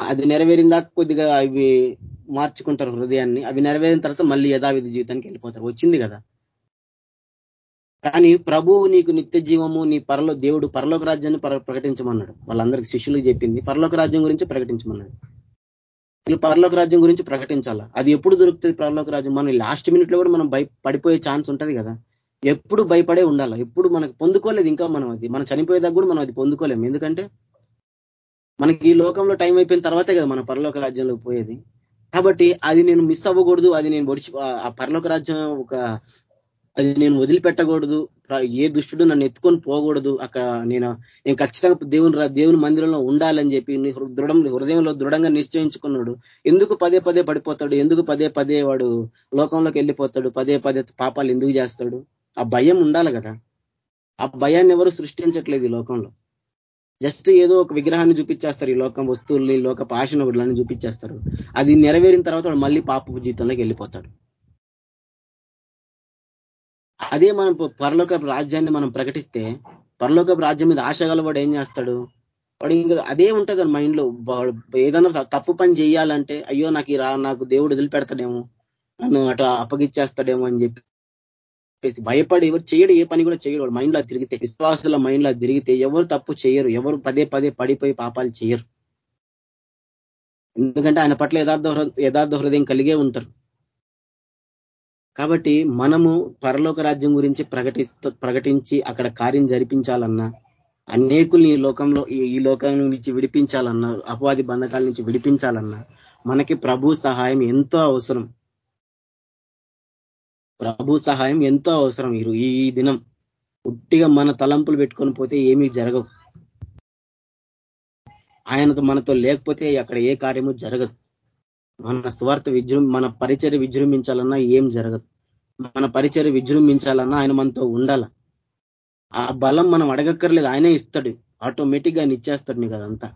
అది నెరవేరిన దాకా కొద్దిగా అవి మార్చుకుంటారు హృదయాన్ని. అవి నెరవేరిన తర్వాత మళ్ళీ యథావిధి జీవితానికి వెళ్ళిపోతారు. వచ్చింది కదా. కానీ ప్రభువు నీకు నిత్య జీవము నీ పరలో దేవుడు పరలోక రాజ్యాన్ని ప్రకటించమన్నాడు. వాళ్ళందరికీ శిష్యులకు చెప్పింది పరలోక రాజ్యం గురించి ప్రకటించమన్నాడు. వీళ్ళు పరలోక రాజ్యం గురించి ప్రకటించాలా? అది ఎప్పుడు దొరుకుతుంది పరలోక రాజ్యం? మనం లాస్ట్ మినిట్లో కూడా మనం భయ పడిపోయే ఛాన్స్ ఉంటుంది కదా. ఎప్పుడు భయపడే ఉండాలి? ఎప్పుడు మనకు పొందుకోలేదు ఇంకా మనం అది. మనం చనిపోయేదాకా కూడా మనం అది పొందుకోలేము. ఎందుకంటే మనకి ఈ లోకంలో టైం అయిపోయిన తర్వాతే కదా మన పరలోక రాజ్యంలో పోయేది. కాబట్టి అది నేను మిస్ అవ్వకూడదు అది నేను ఒడిచి ఆ పరలోక రాజ్యం ఒక అది నేను వదిలిపెట్టకూడదు. ఏ దుష్టుడు నన్ను ఎత్తుకొని పోకూడదు. అక్కడ నేను నేను ఖచ్చితంగా దేవుని దేవుని మందిరంలో ఉండాలని చెప్పి దృఢం హృదయంలో దృఢంగా నిశ్చయించుకున్నాడు. ఎందుకు పదే పదే పడిపోతాడు? ఎందుకు పదే పదే వాడు లోకంలోకి వెళ్ళిపోతాడు? పదే పదే పాపాలు ఎందుకు చేస్తాడు? ఆ భయం ఉండాలి కదా. ఆ భయాన్ని ఎవరు సృష్టించట్లేదు ఈ లోకంలో. జస్ట్ ఏదో ఒక విగ్రహాన్ని చూపించేస్తారు ఈ లోకం వస్తువుల్ని లోక పాషణ గుడ్లని చూపించేస్తారు. అది నెరవేరిన తర్వాత మళ్ళీ పాపపు జీవితంలోకి వెళ్ళిపోతాడు. అదే మనం పరలోక రాజ్యాన్ని మనం ప్రకటిస్తే పరలోక రాజ్యం మీద ఆశ వాడు ఏం చేస్తాడు? వాడు ఇంకా అదే ఉంటుంది మైండ్లో. ఏదైనా తప్పు పని చేయాలంటే అయ్యో నాకు రా నాకు దేవుడు వదిలిపెడతాడేమో నన్ను అటు అప్పగిచ్చేస్తాడేమో అని చెప్పి చెప్పేసి భయపడి ఎవరు చేయడు ఏ పని కూడా చేయడు. మైండ్లో తిరిగితే విశ్వాసుల మైండ్లో తిరిగితే ఎవరు తప్పు చేయరు. ఎవరు పదే పదే పడిపోయి పాపాలు చేయరు. ఎందుకంటే ఆయన పట్ల యథార్థ యథార్థ హృదయం కలిగే ఉంటారు. కాబట్టి మనము పరలోక రాజ్యం గురించి ప్రకటిస్తూ ప్రకటించి అక్కడ కార్యం జరిపించాలన్నా అనేకుల్ని ఈ లోకంలో ఈ లోకం నుంచి విడిపించాలన్నా అపవాది బంధకాల నుంచి విడిపించాలన్నా మనకి ప్రభు సహాయం ఎంతో అవసరం. ప్రభు సహాయం ఎంతో అవసరం మీరు ఈ దినం. ఉట్టిగా మన తలంపులు పెట్టుకొని పోతే ఏమీ జరగవు. ఆయనతో మనతో లేకపోతే అక్కడ ఏ కార్యము జరగదు. మన స్వార్థ విజృం మన పరిచర్ విజృంభించాలన్నా ఏం జరగదు. మన పరిచర్ విజృంభించాలన్నా ఆయన మనతో ఉండాల. ఆ బలం మనం అడగక్కర్లేదు. ఆయనే ఇస్తాడు. ఆటోమేటిక్గా ఇచ్చేస్తాడు నీకు అదంతా.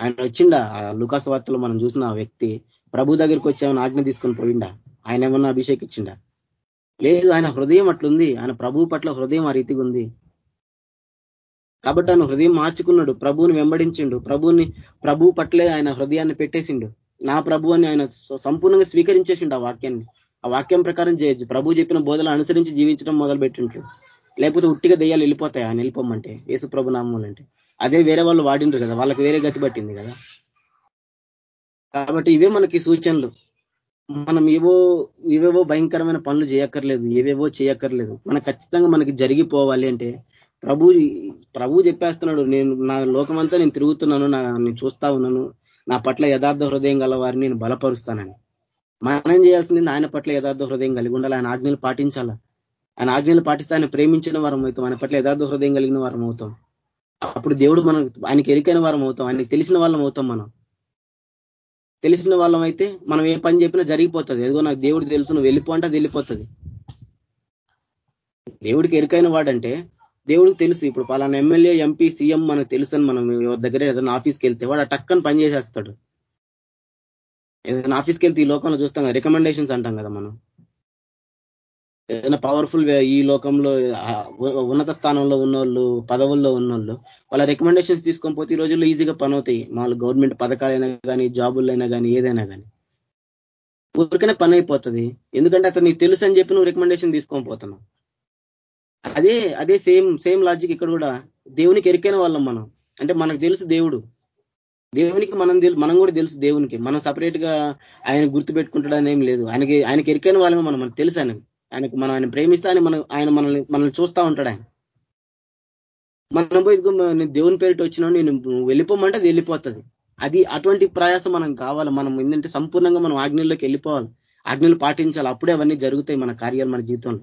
ఆయన వచ్చిండా? ఆ లుకాస్ వార్తలో మనం చూసిన ఆ వ్యక్తి ప్రభు దగ్గరికి వచ్చామని ఆజ్ఞ తీసుకొని పోయిండా? ఆయన ఏమన్నా అభిషేకించిండా లేదు ఆయన హృదయం అట్లుంది. ఆయన ప్రభు పట్ల హృదయం ఆ రీతిగా ఉంది కాబట్టి ఆయన హృదయం మార్చుకున్నాడు. ప్రభువుని వెంబడించిండు. ప్రభుని ప్రభు పట్లే ఆయన హృదయాన్ని పెట్టేసిండు. నా ప్రభు అని ఆయన సంపూర్ణంగా స్వీకరించేసిండు ఆ వాక్యాన్ని. ఆ వాక్యం ప్రకారం చేయొచ్చు ప్రభు చెప్పిన బోధలు అనుసరించి జీవించడం మొదలు పెట్టింటారు లేకపోతే ఉట్టిగా దెయ్యాలు వెళ్ళిపోతాయి? ఆయన వెళ్ళిపోమంటే యేసు ప్రభు నామూలు అంటే. అదే వేరే వాళ్ళు వాడిండ్రు కదా వాళ్ళకి వేరే గతి పట్టింది కదా. కాబట్టి ఇవే మనకి సూచనలు. మనం ఏవో ఇవేవో భయంకరమైన పనులు చేయక్కర్లేదు ఏవేవో చేయక్కర్లేదు. మన ఖచ్చితంగా మనకి జరిగిపోవాలి అంటే ప్రభు ప్రభు చెప్పేస్తున్నాడు నేను నా లోకమంతా నేను తిరుగుతున్నాను నా నేను చూస్తా ఉన్నాను నా పట్ల యథార్థ హృదయం గల వారిని నేను బలపరుస్తానని. మనం చేయాల్సింది? ఆయన పట్ల యథార్థ హృదయం కలిగి ఉండాలి ఆయన ఆజ్ఞలు పాటించాలా? ఆయన ఆజ్ఞలు పాటిస్తే ఆయన ప్రేమించిన వారం అవుతాం ఆయన పట్ల యథార్థ హృదయం కలిగిన వారం అవుతాం. అప్పుడు దేవుడు మనం ఆయనకి ఎరికైన వారం అవుతాం ఆయనకి తెలిసిన వాళ్ళం అవుతాం మనం. తెలిసిన వాళ్ళం అయితే మనం ఏ పని చెప్పినా జరిగిపోతుంది. ఏదో నాకు దేవుడు తెలుసు నువ్వు వెళ్ళిపో అంటే వెళ్ళిపోతుంది. దేవుడికి ఎరుకైన వాడంటే దేవుడికి తెలుసు. ఇప్పుడు పలానా ఎమ్మెల్యే ఎంపీ సీఎం మనకు తెలుసు అని మనం దగ్గర ఏదైనా ఆఫీస్కి వెళ్తే వాడు ఆ టక్కని పని చేసేస్తాడు. ఏదైనా ఆఫీస్కి వెళ్తే ఈ లోకంలో చూస్తాం కదా రికమెండేషన్స్ అంటాం కదా మనం. ఏదైనా పవర్ఫుల్ ఈ లోకంలో ఉన్నత స్థానంలో ఉన్నోళ్ళు పదవుల్లో ఉన్నోళ్ళు వాళ్ళ రికమెండేషన్స్ తీసుకొని పోతే ఈ రోజుల్లో ఈజీగా పని అవుతాయి. వాళ్ళు గవర్నమెంట్ పథకాలైనా కానీ జాబులైనా కానీ ఏదైనా కానీ ఊరికనే పని అయిపోతుంది. ఎందుకంటే అతను నీకు తెలుసు అని చెప్పి నువ్వు రికమెండేషన్ తీసుకొని పోతున్నావు. అదే అదే సేమ్ సేమ్ లాజిక్ ఇక్కడ కూడా. దేవునికి ఎరికైన వాళ్ళం మనం. అంటే మనకు తెలుసు దేవుడు. దేవునికి మనం మనం కూడా తెలుసు దేవునికి. మనం సపరేట్గా ఆయన గుర్తు పెట్టుకుంటాడని ఏం లేదు. ఆయనకి ఆయనకి ఎరికైన వాళ్ళమే మనం. మనకు తెలుసు ఆయనకు. ఆయనకు మనం ఆయన ప్రేమిస్తా అని మనం ఆయన మనల్ని మనల్ని చూస్తూ ఉంటాడు ఆయన. మనం పోయి నేను దేవుని పేరిట వచ్చినా నేను వెళ్ళిపోమంటే అది వెళ్ళిపోతుంది. అది అటువంటి ప్రయాసం మనం కావాలి. మనం ఏంటంటే సంపూర్ణంగా మనం ఆజ్ఞల్లోకి వెళ్ళిపోవాలి. ఆజ్ఞలు పాటించాలి. అప్పుడే అవన్నీ జరుగుతాయి మన కార్యాలు మన జీవితంలో.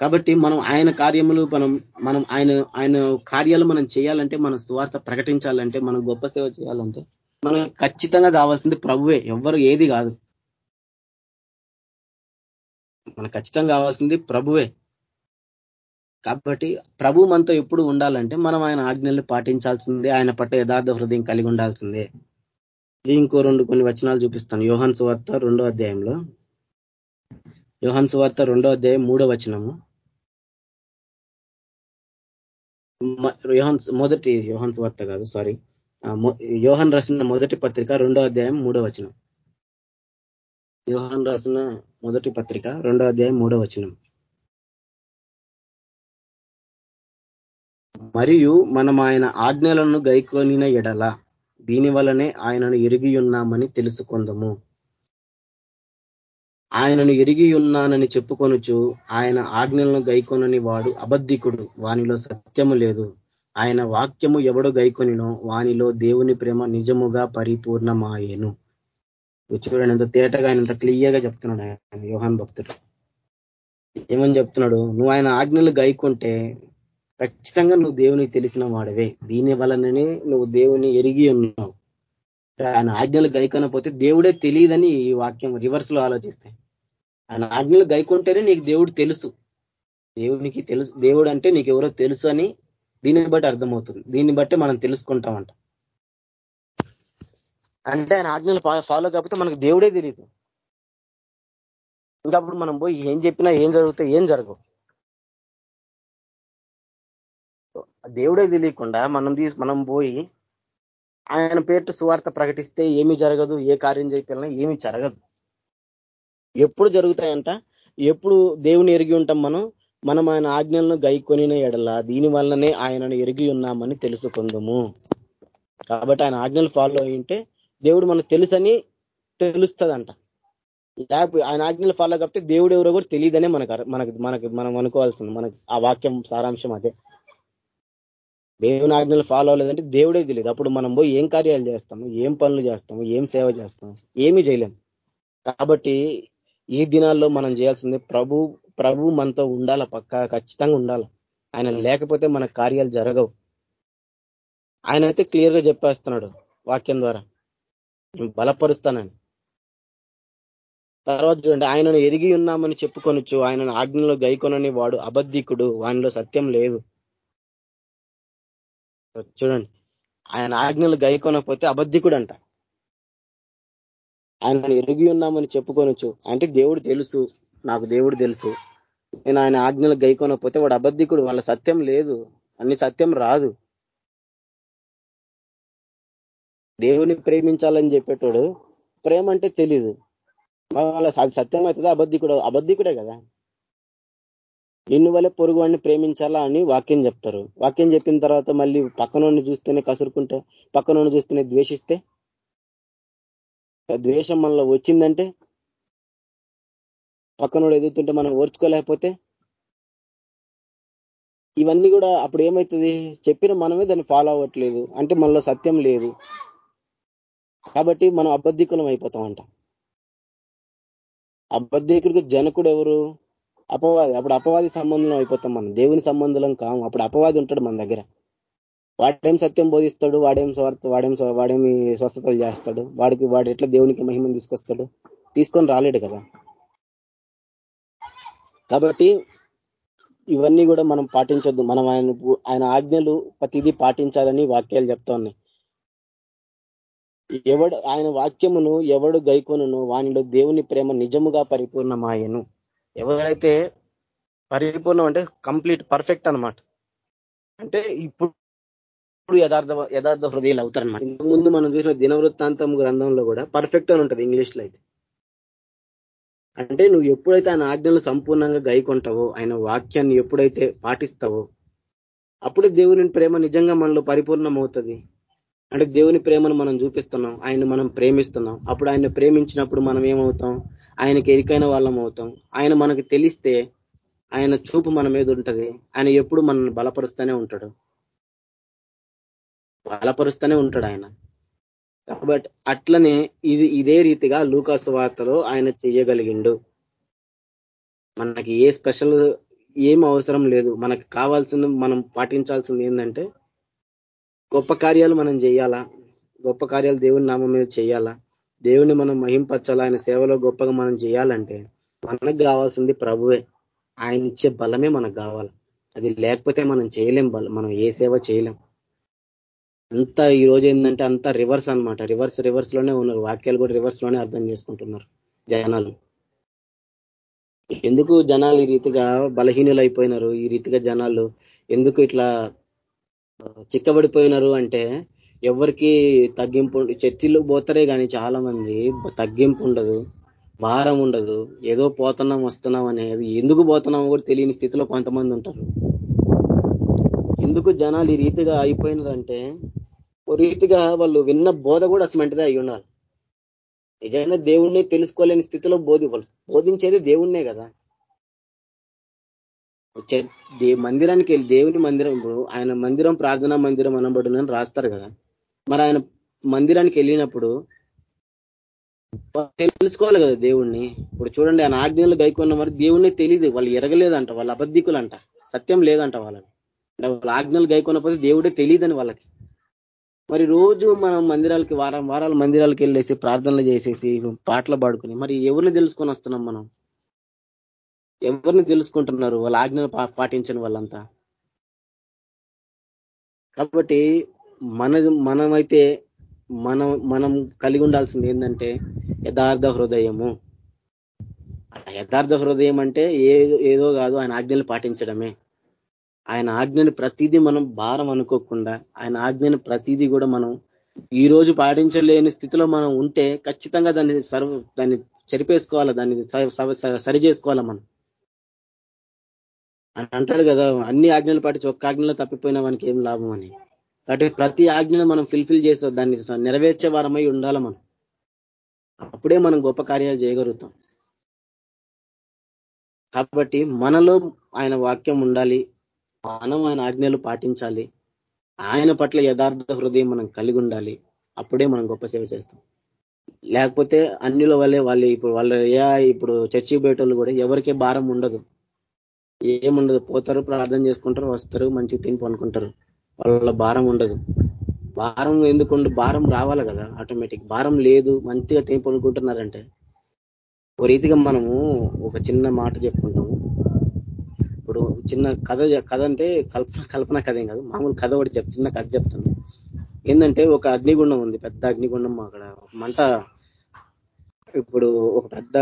కాబట్టి మనం ఆయన కార్యములు మనం మనం ఆయన ఆయన కార్యాలు మనం చేయాలంటే మన స్వార్థ ప్రకటించాలంటే మనం గొప్ప సేవ చేయాలంటే మనం ఖచ్చితంగా కావాల్సింది ప్రభువే ఎవ్వరు ఏది కాదు. మనకు ఖచ్చితంగా కావాల్సింది ప్రభువే. కాబట్టి ప్రభు మనతో ఎప్పుడు ఉండాలంటే మనం ఆయన ఆజ్ఞల్ని పాటించాల్సిందే ఆయన పట్ల యథార్థ హృదయం కలిగి ఉండాల్సిందే. ఇంకో రెండు కొన్ని వచనాలు చూపిస్తాను. యోహన్ సువార్త రెండో అధ్యాయంలో. యోహన్ సువార్త రెండో అధ్యాయం మూడో వచనము. యోహన్ మొదటి యోహన్ సువార్త కాదు సారీ యోహన్ రాసిన మొదటి పత్రిక రెండో అధ్యాయం మూడో వచనం. యోహన్ రాసిన మొదటి పత్రిక రెండో అధ్యాయం మూడో వచనం. మరియు మనం ఆయన ఆజ్ఞలను గైకొనిన ఎడల దీని వలనే ఆయనను ఎరిగి ఉన్నామని తెలుసుకుందము. ఆయనను ఎరిగి ఉన్నానని చెప్పుకొనుచు ఆయన ఆజ్ఞలను గైకొనని వాడు అబద్ధికుడు. వానిలో సత్యము లేదు. ఆయన వాక్యము ఎవడు గైకొనినో వానిలో దేవుని ప్రేమ నిజముగా పరిపూర్ణమాయేను. చూడండి ఎంత తేటగా ఆయన ఎంత క్లియర్గా చెప్తున్నాడు ఆయన యోహాన్ భక్తుడు. ఏమని చెప్తున్నాడు? నువ్వు ఆయన ఆజ్ఞలు గైకుంటే ఖచ్చితంగా నువ్వు దేవునికి తెలిసిన వాడవే. దీని వలననే నువ్వు దేవుని ఎరిగి ఉన్నావు. ఆయన ఆజ్ఞలు గైకనపోతే దేవుడే తెలియదని ఈ వాక్యం రివర్స్లో ఆలోచిస్తాయి. ఆయన ఆజ్ఞలు గైకుంటేనే నీకు దేవుడు తెలుసు. దేవునికి తెలుసు దేవుడు అంటే నీకు ఎవరో తెలుసు అని దీన్ని బట్టి అర్థమవుతుంది. దీన్ని బట్టి మనం తెలుసుకుంటామంట. అంటే ఆయన ఆజ్ఞలు ఫాలో కాకపోతే మనకు దేవుడే తెలియదు ఇంకా అప్పుడు మనం పోయి ఏం చెప్పినా ఏం జరుగుతాయి ఏం జరగవు. దేవుడే తెలియకుండా మనం తీసి మనం పోయి ఆయన పేరుతో సువార్త ప్రకటిస్తే ఏమి జరగదు ఏ కార్యం చేయాలన్నా ఏమి జరగదు. ఎప్పుడు జరుగుతాయంట? ఎప్పుడు దేవుని ఎరిగి ఉంటాం మనం? మనం ఆయన ఆజ్ఞలను గైకొనిన ఎడల దీని వల్లనే ఆయనను ఎరిగి ఉన్నామని తెలుసుకుందాము. కాబట్టి ఆయన ఆజ్ఞలు ఫాలో అయింటే దేవుడు మనకు తెలుసని తెలుస్తుందంట. లేకపోతే ఆయన ఆజ్ఞలు ఫాలో కాకపోతే దేవుడు ఎవరో కూడా తెలియదనే మనకు మనకి మనకి మనం అనుకోవాల్సింది. మనకి ఆ వాక్యం సారాంశం అదే. దేవుని ఆజ్ఞలు ఫాలో అవ్వలేదంటే దేవుడే తెలియదు. అప్పుడు మనం పోయి ఏం కార్యాలు చేస్తాము? ఏం పనులు చేస్తాము? ఏం సేవ చేస్తాము? ఏమీ చేయలేము కాబట్టి ఈ దినాల్లో మనం చేయాల్సింది ప్రభు ప్రభు మనతో ఉండాల పక్క? ఖచ్చితంగా ఉండాలి. ఆయన లేకపోతే మన కార్యాలు జరగవు. ఆయన అయితే క్లియర్గా చెప్పేస్తున్నాడు వాక్యం ద్వారా. బలపరుస్తానని. తర్వాత చూడండి ఆయనను ఎరిగి ఉన్నామని చెప్పుకొనొచ్చు. ఆయనను ఆజ్ఞలో గైకొనని వాడు అబద్ధికుడు. వానిలో సత్యం లేదు. చూడండి ఆయన ఆజ్ఞలు గైకొనకపోతే అబద్ధికుడు అంట ఆయనను ఎరిగి ఉన్నామని చెప్పుకోనొచ్చు. అంటే దేవుడు తెలుసు. నాకు దేవుడు తెలుసు. నేను ఆయన ఆజ్ఞలు గైకొనకపోతే వాడు అబద్ధికుడు. వాళ్ళ సత్యం లేదు. అన్ని సత్యం రాదు. దేవుని ప్రేమించాలని చెప్పేటోడు ప్రేమ అంటే తెలీదు. వాళ్ళ సత్యం అవుతుందా? అబద్ధికుడు అబద్ధికుడే కదా. నిన్ను వల్ల పొరుగు వాడిని ప్రేమించాలా అని వాక్యం చెప్తారు. వాక్యం చెప్పిన తర్వాత మళ్ళీ పక్కనోడిని చూస్తేనే కసురుకుంటే పక్కనోడిని చూస్తేనే ద్వేషిస్తే ద్వేషం మనలో వచ్చిందంటే పక్కనోడు ఎదుగుతుంటే మనం ఓర్చుకోలేకపోతే ఇవన్నీ కూడా అప్పుడు ఏమవుతుంది చెప్పిన మనమే దాన్ని ఫాలో అవ్వట్లేదు. అంటే మనలో సత్యం లేదు. కాబట్టి మనం అబద్ధికులం అయిపోతామంట. అబద్ధికుడికి జనకుడు ఎవరు? అపవాది. అప్పుడు అపవాది సంబంధం అయిపోతాం మనం. దేవుని సంబంధం కాము. అప్పుడు అపవాది ఉంటాడు మన దగ్గర. వాడేం సత్యం బోధిస్తాడు వాడేం స్వార్థ వాడేం వాడేమి స్వస్థతలు చేస్తాడు వాడికి వాడు ఎట్లా దేవునికి మహిమను తీసుకొస్తాడు తీసుకొని రాలేడు కదా. కాబట్టి ఇవన్నీ కూడా మనం పాటించొద్దు. మనం ఆయన ఆయన ఆజ్ఞలు ప్రతిదీ పాటించాలని వాక్యాలు చెప్తా ఉన్నాయి. ఎవడు ఆయన వాక్యమును ఎవడు గైకొనును వానిలో దేవుని ప్రేమ నిజముగా పరిపూర్ణమాయను. ఎవరైతే పరిపూర్ణం అంటే కంప్లీట్ పర్ఫెక్ట్ అనమాట అంటే ఇప్పుడు అప్పుడు యథార్థ యథార్థ హృదయాలు అవుతారనమాట ఇంతకు ముందు మనం చూసిన దినవృత్తాంతం గ్రంథంలో కూడా పర్ఫెక్ట్ అని ఉంటుంది ఇంగ్లీష్లో అయితే. అంటే నువ్వు ఎప్పుడైతే ఆయన ఆజ్ఞలు సంపూర్ణంగా గైకొంటావో ఆయన వాక్యాన్ని ఎప్పుడైతే పాటిస్తావో అప్పుడు దేవుని ప్రేమ నిజంగా మనలో పరిపూర్ణం అవుతుంది అంటే దేవుని ప్రేమను మనం చూపిస్తున్నాం ఆయన మనం ప్రేమిస్తున్నాం. అప్పుడు ఆయన ప్రేమించినప్పుడు మనం ఏమవుతాం? ఆయనకి ఎరికైన వాళ్ళం అవుతాం. ఆయన మనకు తెలిస్తే ఆయన చూపు మన మీద ఉంటుంది. ఆయన ఎప్పుడు మనల్ని బలపరుస్తూనే ఉంటాడు. బలపరుస్తూనే ఉంటాడు ఆయన. కాబట్టి అట్లనే ఇది ఇదే రీతిగా లూకాసు వార్తలో ఆయన చెయ్యగలిగిండు. మనకి ఏ స్పెషల్ ఏం అవసరం లేదు. మనకు కావాల్సింది మనం పాటించాల్సింది ఏంటంటే గొప్ప కార్యాలు మనం చేయాలా గొప్ప కార్యాలు దేవుని నామం మీద చేయాలా దేవుని మనం మహింపరచాలా? ఆయన సేవలో గొప్పగా మనం చేయాలంటే మనకు కావాల్సింది ప్రభువే. ఆయన ఇచ్చే బలమే మనకు కావాలి. అది లేకపోతే మనం చేయలేం బలం మనం ఏ సేవ చేయలేం. అంతా ఈ రోజు ఏంటంటే అంతా రివర్స్ అనమాట రివర్స్ రివర్స్లోనే ఉన్నారు. వాక్యాలు కూడా రివర్స్లోనే అర్థం చేసుకుంటున్నారు జనాలు. ఎందుకు జనాలు ఈ రీతిగా బలహీనులు అయిపోయినారు ఈ రీతిగా జనాలు ఎందుకు ఇట్లా చిక్కబడిపోయినారు అంటే ఎవరికి తగ్గింపు చర్చిలు పోతారే కానీ చాలా మంది తగ్గింపు ఉండదు భారం ఉండదు. ఏదో పోతున్నాం వస్తున్నాం అనేది ఎందుకు పోతున్నామో కూడా తెలియని స్థితిలో కొంతమంది ఉంటారు. ఎందుకు జనాలు ఈ రీతిగా అయిపోయినారంటే ఓ రీతిగా వాళ్ళు విన్న బోధ కూడా అసమంటిదే అయి ఉండాలి. నిజంగా దేవుణ్ణి తెలుసుకోలేని స్థితిలో బోధి వాళ్ళు బోధించేది దేవుణ్ణే కదా. మందిరానికి వెళ్ళి దేవుని మందిరం ఇప్పుడు ఆయన మందిరం ప్రార్థనా మందిరం అనబడునని రాస్తారు కదా. మరి ఆయన మందిరానికి వెళ్ళినప్పుడు తెలుసుకోవాలి కదా దేవుణ్ణి. ఇప్పుడు చూడండి ఆయన ఆజ్ఞలు గైకున్న మరి దేవుణ్ణి తెలియదు వాళ్ళు ఎరగలేదంట వాళ్ళు అబద్ధికులంట సత్యం లేదంట వాళ్ళని. ఆజ్ఞలు గైకొనకపోతే దేవుడే తెలియదని వాళ్ళకి. మరి రోజు మనం మందిరాలకి వారం వారాలు మందిరాలకు వెళ్ళేసి ప్రార్థనలు చేసేసి పాటలు పాడుకుని మరి ఎవరిని తెలుసుకొని వస్తున్నాం మనం? ఎవరిని తెలుసుకుంటున్నారు? వాళ్ళ ఆజ్ఞలు పాటించని వాళ్ళంతా? కాబట్టి మన మనమైతే మనం మనం కలిగి ఉండాల్సింది ఏంటంటే యథార్థ హృదయము. యథార్థ హృదయం అంటే ఏదో ఏదో కాదు ఆయన ఆజ్ఞలు పాటించడమే. ఆయన ఆజ్ఞని ప్రతిదీ మనం భారం అనుకోకుండా ఆయన ఆజ్ఞని ప్రతిదీ కూడా మనం ఈ రోజు పాటించలేని స్థితిలో మనం ఉంటే ఖచ్చితంగా దాన్ని సర్వ దాన్ని చెరిపేసుకోవాలా దాన్ని సరి చేసుకోవాలా మనం? అని అంటాడు కదా అన్ని ఆజ్ఞలు పాటించి ఒక్క ఆజ్ఞలో తప్పిపోయిన మనకి ఏం లాభం అని. కాబట్టి ప్రతి ఆజ్ఞను మనం ఫిల్ఫిల్ చేసే దాన్ని నెరవేర్చే వారమై ఉండాల మనం? అప్పుడే మనం గొప్ప కార్యాలు చేయగలుగుతాం. కాబట్టి మనలో ఆయన వాక్యం ఉండాలి మనం ఆయన ఆజ్ఞలు పాటించాలి. ఆయన పట్ల యథార్థ హృదయం మనం కలిగి ఉండాలి. అప్పుడే మనం గొప్ప సేవ చేస్తాం. లేకపోతే అన్నిలో వల్లే వాళ్ళు ఇప్పుడు వాళ్ళ ఏ ఇప్పుడు చర్చి పోయేటోళ్ళు కూడా ఎవరికే భారం ఉండదు. ఏముండదు. పోతారు ప్రార్థన చేసుకుంటారు వస్తారు మంచిగా తిని పనుకుంటారు. వాళ్ళ భారం ఉండదు. భారం ఎందుకు భారం రావాలి కదా ఆటోమేటిక్ భారం లేదు మంచిగా తిని పనుకుంటున్నారంటే ఓ రీతిగా మనము ఒక చిన్న మాట చెప్పుకుంటాం. చిన్న కథ కథ అంటే కల్పన కల్పన కథ ఏం కాదు. మామూలు కథ ఒకటి చెప్ చిన్న కథ చెప్తాను ఏంటంటే ఒక అగ్నిగుండం ఉంది పెద్ద అగ్నిగుండం అక్కడ. మంట ఇప్పుడు ఒక పెద్ద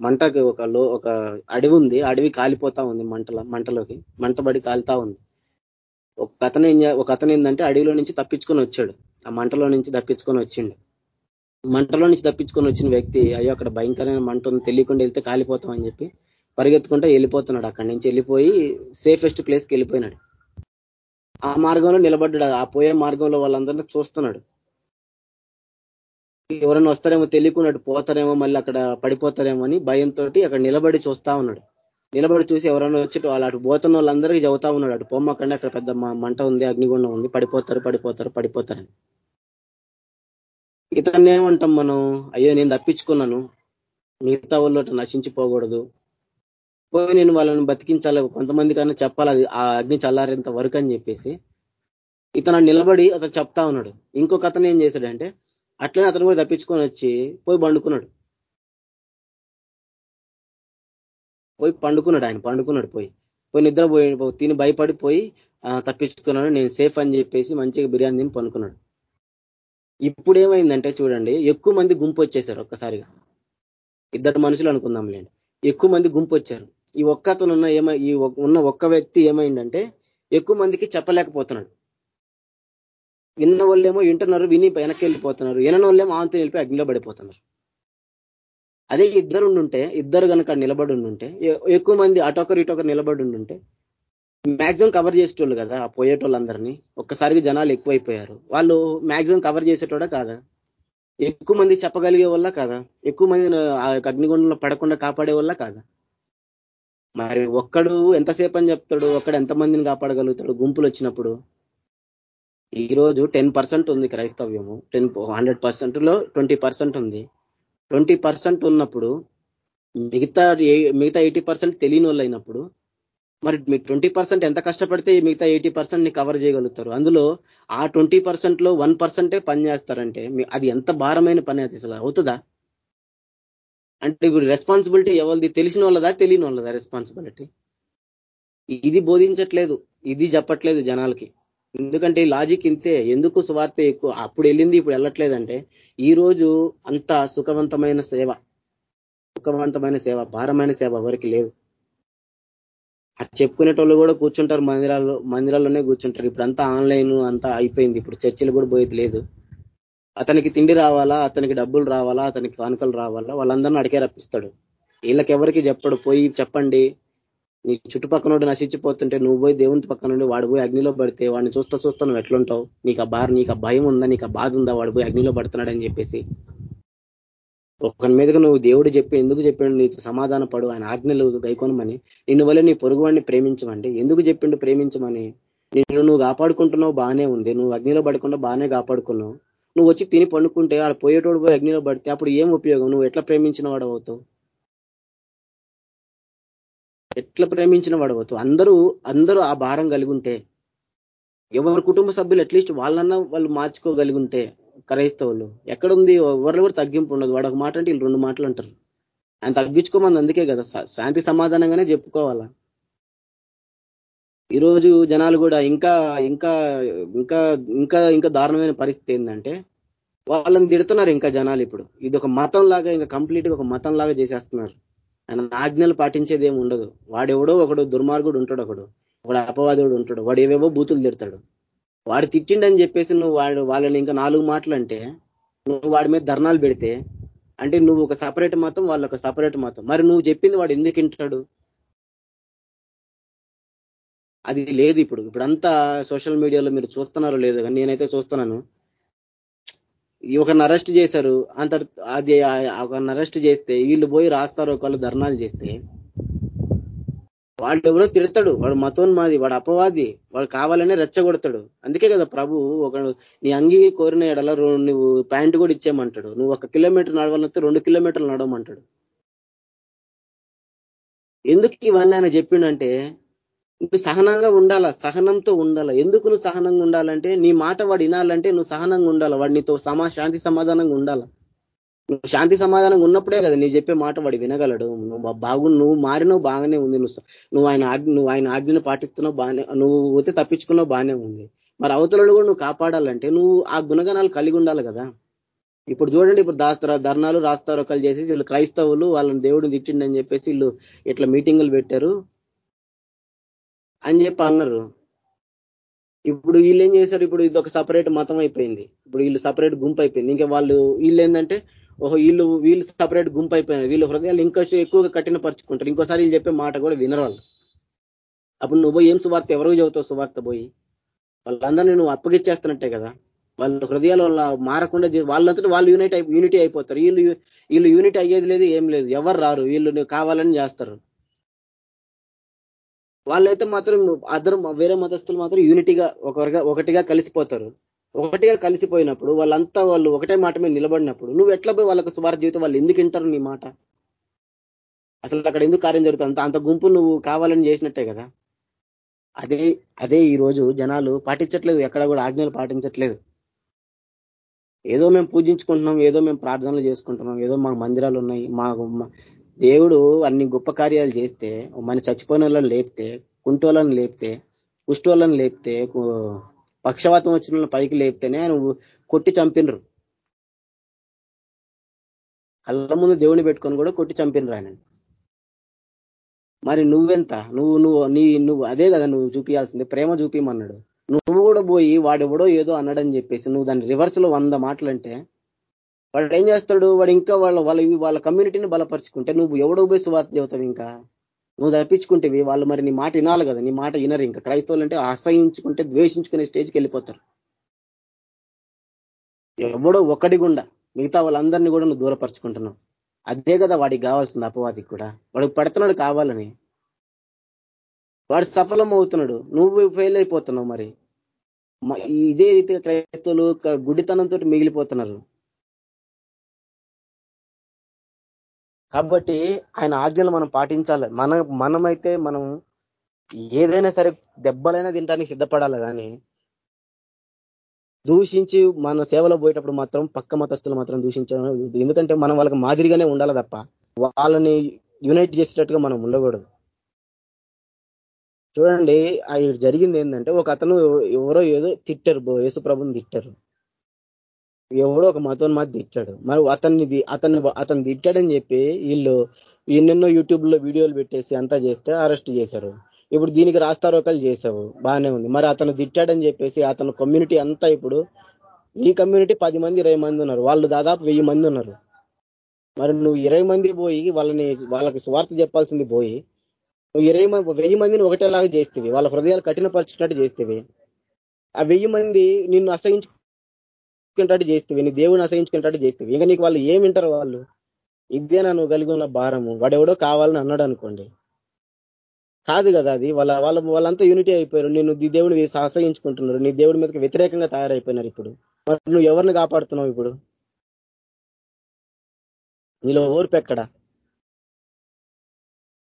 మంటకి ఒక లో ఒక అడవి ఉంది. అడవి కాలిపోతా ఉంది మంటల మంటలోకి. మంటబడి కాలుతా ఉంది. ఒక అతను ఒక అతను ఏంటంటే అడవిలో నుంచి తప్పించుకొని వచ్చాడు. ఆ మంటలో నుంచి తప్పించుకొని వచ్చిండు. మంటలో నుంచి తప్పించుకొని వచ్చిన వ్యక్తి అయ్యో అక్కడ భయంకరమైన మంట ఉంది. తెలియకుండా వెళ్తే కాలిపోతాం అని చెప్పి పరిగెత్తుకుంటే వెళ్ళిపోతున్నాడు. అక్కడి నుంచి వెళ్ళిపోయి సేఫెస్ట్ ప్లేస్కి వెళ్ళిపోయినాడు. ఆ మార్గంలో నిలబడ్డాడు. ఆ పోయే మార్గంలో వాళ్ళందరినీ చూస్తున్నాడు. ఎవరైనా వస్తారేమో తెలియకున్నట్టు పోతారేమో మళ్ళీ అక్కడ పడిపోతారేమో అని భయంతో అక్కడ నిలబడి చూస్తా ఉన్నాడు. నిలబడి చూసి ఎవరైనా వచ్చి వాళ్ళు అటు పోతున్న వాళ్ళందరికీ చదువుతా ఉన్నాడు. అటు పొమ్మకండి అక్కడ పెద్ద మంట ఉంది అగ్నిగుండం ఉంది. పడిపోతారు పడిపోతారు పడిపోతారని. ఇతన్ని ఏమంటాం మనం? అయ్యో నేను తప్పించుకున్నాను. మిగతా వాళ్ళు నశించిపోకూడదు. పోయి నేను వాళ్ళని బతికించాలి కొంతమంది కన్నా చెప్పాలి అది ఆ అగ్ని చల్లారేంత వరకు అని చెప్పేసి ఇతను నిలబడి అతను చెప్తా ఉన్నాడు. ఇంకొక అతను ఏం చేశాడంటే అట్లనే అతను కూడా తప్పించుకొని వచ్చి పోయి పండుకున్నాడు. పోయి పండుకున్నాడు ఆయన పండుకున్నాడు పోయి. పోయి నిద్రపోయి తిని భయపడిపోయి తప్పించుకున్నాడు. నేను సేఫ్ అని చెప్పేసి మంచిగా బిర్యానీ తిని పనుకున్నాడు ఇప్పుడు ఏమైందంటే చూడండి ఎక్కువ మంది గుంపు వచ్చేసారు ఒక్కసారిగా. ఇద్దరు మనుషులు అనుకుందాం లేండి ఎక్కువ మంది గుంపు వచ్చారు. ఈ ఒక్క అతను ఉన్న ఏమై ఈ ఉన్న ఒక్క వ్యక్తి ఏమైందంటే ఎక్కువ మందికి చెప్పలేకపోతున్నాడు. విన్న వాళ్ళేమో వింటున్నారు విని వెనక్కి వెళ్ళిపోతున్నారు వినని వాళ్ళేమో ఆంతో వెళ్ళిపోయి అగ్నిలో పడిపోతున్నారు. అదే ఇద్దరు ఉండుంటే ఇద్దరు కనుక నిలబడి ఉండుంటే ఎక్కువ మంది అటొకరు ఇటొకరు నిలబడి ఉండుంటే మ్యాక్సిమం కవర్ చేసేటోళ్ళు కదా ఆ పోయేటోళ్ళందరినీ. ఒక్కసారికి జనాలు ఎక్కువైపోయారు. వాళ్ళు మ్యాక్సిమం కవర్ చేసేటోడా కాదా? ఎక్కువ మంది చెప్పగలిగే వల్ల కాదా? ఎక్కువ మంది ఆ అగ్నిగుండంలో పడకుండా కాపాడే వల్ల కాదా? మరి ఒక్కడు ఎంతసేపు అని చెప్తాడు? ఒక్కడు ఎంతమందిని కాపాడగలుగుతాడు? గుంపులు వచ్చినప్పుడు? ఈరోజు టెన్ పర్సెంట్ ఉంది క్రైస్తవ్యము. టెన్ హండ్రెడ్ పర్సెంట్లో ట్వంటీ పర్సెంట్ ఉంది. ట్వంటీ పర్సెంట్ ఉన్నప్పుడు మిగతా మిగతా ఎయిటీ పర్సెంట్ తెలియని వాళ్ళు అయినప్పుడు మరి మీ ట్వంటీ పర్సెంట్ ఎంత కష్టపడితే మిగతా ఎయిటీ పర్సెంట్ని కవర్ చేయగలుగుతారు? అందులో ఆ ట్వంటీ పర్సెంట్లో వన్ పర్సెంటే పని చేస్తారంటే అది ఎంత భారమైన పని అది అసలు అవుతుందా? అంటే ఇప్పుడు రెస్పాన్సిబిలిటీ ఎవరిది? తెలిసిన వాళ్ళదా? తెలియని వాళ్ళదా రెస్పాన్సిబిలిటీ ఇది బోధించట్లేదు. ఇది చెప్పట్లేదు జనాలకి. ఎందుకంటే లాజిక్ ఇంతే. ఎందుకు స్వార్థ ఎక్కువ? అప్పుడు వెళ్ళింది ఇప్పుడు వెళ్ళట్లేదంటే ఈ రోజు అంత సుఖవంతమైన సేవ సుఖవంతమైన సేవ భారమైన సేవ ఎవరికి లేదు. అది చెప్పుకునేటోళ్ళు కూడా కూర్చుంటారు మందిరాల్లో మందిరాల్లోనే కూర్చుంటారు. ఇప్పుడు అంతా ఆన్లైన్ అంతా అయిపోయింది. ఇప్పుడు చర్చలు కూడా పోయేది లేదు. అతనికి తిండి రావాలా అతనికి డబ్బులు రావాలా అతనికి కానుకలు రావాలా వాళ్ళందరినీ అడిగే రప్పిస్తాడు. వీళ్ళకెవరికి చెప్పడు పోయి చెప్పండి. నీ చుట్టుపక్కల నశించిపోతుంటే నువ్వు పోయి దేవుని పక్కన నుండి వాడు పోయి అగ్నిలో పడితే వాడిని చూస్తా చూస్తా నువ్వు ఎట్లుంటావు? నీకు ఆ బార్ నీకు భయం ఉందా నీకు బాధ ఉందా వాడు పోయి అగ్నిలో పడుతున్నాడని చెప్పేసి? ఒకరి మీదగా నువ్వు దేవుడు చెప్పి ఎందుకు చెప్పిండు? నీకు సమాధాన పడు ఆయన ఆజ్ఞలు గైకోనమని. నిన్ను వల్ల నీ పొరుగువాడిని ప్రేమించమండి. ఎందుకు చెప్పిండు ప్రేమించమని? నిన్ను నువ్వు కాపాడుకుంటున్నావు బాగానే ఉంది. నువ్వు అగ్నిలో పడకుండా బాగానే కాపాడుకున్నావు. నువ్వు వచ్చి తిని పండుకుంటే ఆడ పోయేటోడు పోయి అగ్నిలో పడితే అప్పుడు ఏం ఉపయోగం? నువ్వు ఎట్లా ప్రేమించిన వాడు అవుతావు ఎట్లా ప్రేమించిన వాడు అవుతావు అందరూ అందరూ ఆ భారం కలిగి ఉంటే ఎవరి కుటుంబ సభ్యులు అట్లీస్ట్ వాళ్ళన్నా వాళ్ళు మార్చుకోగలిగి ఉంటే క్రైస్తవులు ఎక్కడుంది ఎవరిలో కూడా తగ్గింపు ఉండదు. వాడు ఒక మాట అంటే వీళ్ళు రెండు మాటలు అంటారు. ఆయన తగ్గించుకోమంది అందుకే కదా. శాంతి సమాధానంగానే చెప్పుకోవాలా? ఈరోజు జనాలు కూడా ఇంకా ఇంకా ఇంకా ఇంకా ఇంకా దారుణమైన పరిస్థితి ఏంటంటే వాళ్ళని తిడుతున్నారు ఇంకా జనాలు ఇప్పుడు. ఇది ఒక మతం లాగా ఇంకా కంప్లీట్గా ఒక మతం లాగా చేసేస్తున్నారు. ఆయన ఆజ్ఞలు పాటించేది ఏమి ఉండదు. వాడెవడో ఒకడు దుర్మార్గుడు ఉంటాడు ఒకడు ఒకడు అపవాదుడు ఉంటాడు వాడు ఏవేవో బూతులు తిడతాడు. వాడు తిట్టిండని చెప్పేసి నువ్వు వాడు వాళ్ళని ఇంకా నాలుగు మాటలు అంటే నువ్వు వాడి మీద ధర్నాలు పెడితే అంటే నువ్వు ఒక సపరేట్ మతం వాళ్ళు ఒక సపరేట్ మతం. మరి నువ్వు చెప్పింది వాడు ఎందుకు వింటాడు? అది లేదు ఇప్పుడు. ఇప్పుడంతా సోషల్ మీడియాలో మీరు చూస్తున్నారో లేదు కానీ నేనైతే చూస్తున్నాను. ఒకరిని అరెస్ట్ చేశారు అంత అది ఒకరిని అరెస్ట్ చేస్తే వీళ్ళు పోయి రాస్తారు ఒకళ్ళు ధర్నాలు చేస్తే వాళ్ళు ఎవరో తిడతాడు. వాడు మతోన్మాది వాడు అపవాది వాడు కావాలనే రెచ్చగొడతాడు. అందుకే కదా ప్రభు ఒక నీ అంగి కోరిన ఎడల నువ్వు ప్యాంటు కూడా ఇచ్చేయమంటాడు. నువ్వు ఒక కిలోమీటర్ నడవాలంటే రెండు కిలోమీటర్లు నడవమంటాడు. ఎందుకు ఇవన్నీ ఆయన చెప్పిండంటే నువ్వు సహనంగా ఉండాలా? సహనంతో ఉండాలా? ఎందుకు నువ్వు సహనంగా ఉండాలంటే నీ మాట వాడు వినాలంటే నువ్వు సహనంగా ఉండాలా? వాడు నీతో సమా శాంతి సమాధానంగా ఉండాలా? నువ్వు శాంతి సమాధానంగా ఉన్నప్పుడే కదా నీ చెప్పే మాట వాడు వినగలడు. నువ్వు బాగు నువ్వు మారినవు బాగానే ఉంది. నువ్వు నువ్వు ఆయన నువ్వు ఆయన ఆజ్ఞను పాటిస్తున్నావు బాగానే నువ్వు పోతే తప్పించుకున్నావు బాగానే ఉంది. మరి అవతలను కూడా నువ్వు కాపాడాలంటే నువ్వు ఆ గుణగణాలు కలిగి ఉండాలి కదా. ఇప్పుడు చూడండి ఇప్పుడు దాస్తారా ధర్నాలు రాస్తారోకలు చేసి వీళ్ళు క్రైస్తవులు వాళ్ళని దేవుడిని తిట్టిండని చెప్పేసి వీళ్ళు ఇట్లా మీటింగులు పెట్టారు. అని చెప్పి అన్నారు. ఇప్పుడు వీళ్ళు ఏం చేశారు? ఇప్పుడు ఇది ఒక సపరేట్ మతం అయిపోయింది. ఇప్పుడు వీళ్ళు సపరేట్ గుంపు అయిపోయింది. ఇంకా వాళ్ళు వీళ్ళు ఏంటంటే ఓహో వీళ్ళు వీళ్ళు సపరేట్ గుంపు అయిపోయినారు. వీళ్ళు హృదయాలు ఇంకా ఎక్కువగా కఠినపరుచుకుంటారు. ఇంకోసారి వీళ్ళు చెప్పే మాట కూడా వినరు వాళ్ళు. అప్పుడు నువ్వు ఏం సువార్త ఎవరికి చదువుతావు సువార్త పోయి? వాళ్ళందరినీ నువ్వు అప్పగిచ్చేస్తున్నట్టే కదా. వాళ్ళ హృదయాలు వాళ్ళ మారకుండా వాళ్ళంతటి వాళ్ళు యూనిట్ యూనిటీ అయిపోతారు. వీళ్ళు వీళ్ళు యూనిట్ అయ్యేది లేదు ఏం లేదు. ఎవరు రారు? వీళ్ళు కావాలని చేస్తారు. వాళ్ళైతే మాత్రం అదర్ వేరే మతస్థులు మాత్రం యూనిటీగా ఒకరిగా ఒకటిగా కలిసిపోతారు. ఒకటిగా కలిసిపోయినప్పుడు వాళ్ళంతా వాళ్ళు ఒకటే మాట మీద నిలబడినప్పుడు నువ్వు ఎట్లా పోయి వాళ్ళకు సువార జీవితం వాళ్ళు ఎందుకు వింటారు నీ మాట? అసలు అక్కడ ఎందుకు కార్యం జరుగుతుంది? అంత గుంపు నువ్వు కావాలని చేసినట్టే కదా. అదే అదే ఈ రోజు జనాలు పాటించట్లేదు ఎక్కడ కూడా ఆజ్ఞలు పాటించట్లేదు. ఏదో మేము పూజించుకుంటున్నాం ఏదో మేము ప్రార్థనలు చేసుకుంటున్నాం ఏదో మాకు మందిరాలు ఉన్నాయి మాకు దేవుడు అన్ని గొప్ప కార్యాలు చేస్తే మన చచ్చిపోయిన వాళ్ళని లేపితే కుంటోళ్ళని లేపితే కుష్టోళ్ళని లేపితే పక్షవాతం వచ్చిన పైకి లేపితేనే ఆయన కొట్టి చంపినరు. కళ్ళ ముందు దేవుని పెట్టుకొని కూడా కొట్టి చంపినరు ఆయన మరి నువ్వెంత? నువ్వు నువ్వు నీ నువ్వు అదే కదా నువ్వు చూపించాల్సింది ప్రేమ చూపించమన్నాడు నువ్వు కూడా పోయి వాడెవడో ఏదో అన్నాడని చెప్పేసి నువ్వు దాని రివర్స్లో వంద మాటలంటే వాడు ఏం చేస్తాడు? వాడు ఇంకా వాళ్ళ వాళ్ళ వాళ్ళ కమ్యూనిటీని బలపరుచుకుంటే నువ్వు ఎవడో పోయి సువార్త చెబుతావు ఇంకా? నువ్వు తప్పించుకుంటేవి వాళ్ళు మరి నీ మాట వినాలి కదా నీ మాట వినరు ఇంకా. క్రైస్తవులు అంటే అసహించుకుంటే ద్వేషించుకునే స్టేజ్కి వెళ్ళిపోతారు. ఎవడో ఒకటి గుండా మిగతా వాళ్ళందరినీ కూడా నువ్వు దూరపరుచుకుంటున్నావు. అదే కదా వాడికి కావాల్సింది అపవాదికి కూడా. వాడికి పడుతున్నాడు కావాలని. వాడు సఫలం అవుతున్నాడు నువ్వు ఫెయిల్ అయిపోతున్నావు మరి. ఇదే రీతిగా క్రైస్తవులు గుడితనంతో మిగిలిపోతున్నారు. కాబట్టి ఆయన ఆజ్ఞలు మనం పాటించాలి. మన మనమైతే మనం ఏదైనా సరే దెబ్బలైనా తినడానికి సిద్ధపడాలి కానీ దూషించి మన సేవలో పోయేటప్పుడు మాత్రం పక్క మతస్థులు మాత్రం దూషించడం ఎందుకంటే మనం వాళ్ళకి మాదిరిగానే ఉండాలి తప్ప వాళ్ళని యునైట్ చేసేటట్టుగా మనం ఉండకూడదు. చూడండి జరిగింది ఏంటంటే ఒక అతను ఎవరో ఏదో తిట్టారు యేసు ప్రభుని తిట్టారు. ఎవడో ఒక మతం మాది తిట్టాడు. మరి అతన్ని అతన్ని అతను తిట్టాడని చెప్పి వీళ్ళు ఎన్నెన్నో యూట్యూబ్లో వీడియోలు పెట్టేసి అంతా చేస్తే అరెస్ట్ చేశారు. ఇప్పుడు దీనికి రాస్తారోకలు చేసావు బాగానే ఉంది. మరి అతను తిట్టాడని చెప్పేసి అతను కమ్యూనిటీ అంతా ఇప్పుడు ఈ కమ్యూనిటీ పది మంది ఇరవై మంది ఉన్నారు. వాళ్ళు దాదాపు వెయ్యి మంది ఉన్నారు. మరి నువ్వు ఇరవై మంది పోయి వాళ్ళని వాళ్ళకి స్వార్థ చెప్పాల్సింది పోయి నువ్వు ఇరవై మంది వెయ్యి మందిని ఒకటేలాగా చేస్తేవి. వాళ్ళ హృదయాలు కఠినపరిచినట్టు చేస్తేవి. ఆ వెయ్యి మంది నిన్ను అసహించుకుంటాడు చేస్తేవి నీ దేవుని అసహించుకుంటాడు చేస్తేవి ఇంకా నీకు వాళ్ళు ఏం వింటారు వాళ్ళు? ఇదే నన్ను కలిగి ఉన్న భారము? వాడెవడో కావాలని అన్నాడు అనుకోండి. కాదు కదా అది. వాళ్ళ వాళ్ళ వాళ్ళంతా యూనిటీ అయిపోయారు. నేను నీ దేవుని ఆశ్రయించుకుంటున్నారు. నీ దేవుడి మీదకి వ్యతిరేకంగా తయారైపోయినారు ఇప్పుడు. మరి నువ్వు ఎవరిని కాపాడుతున్నావు ఇప్పుడు? నీలో ఓర్పు ఎక్కడ?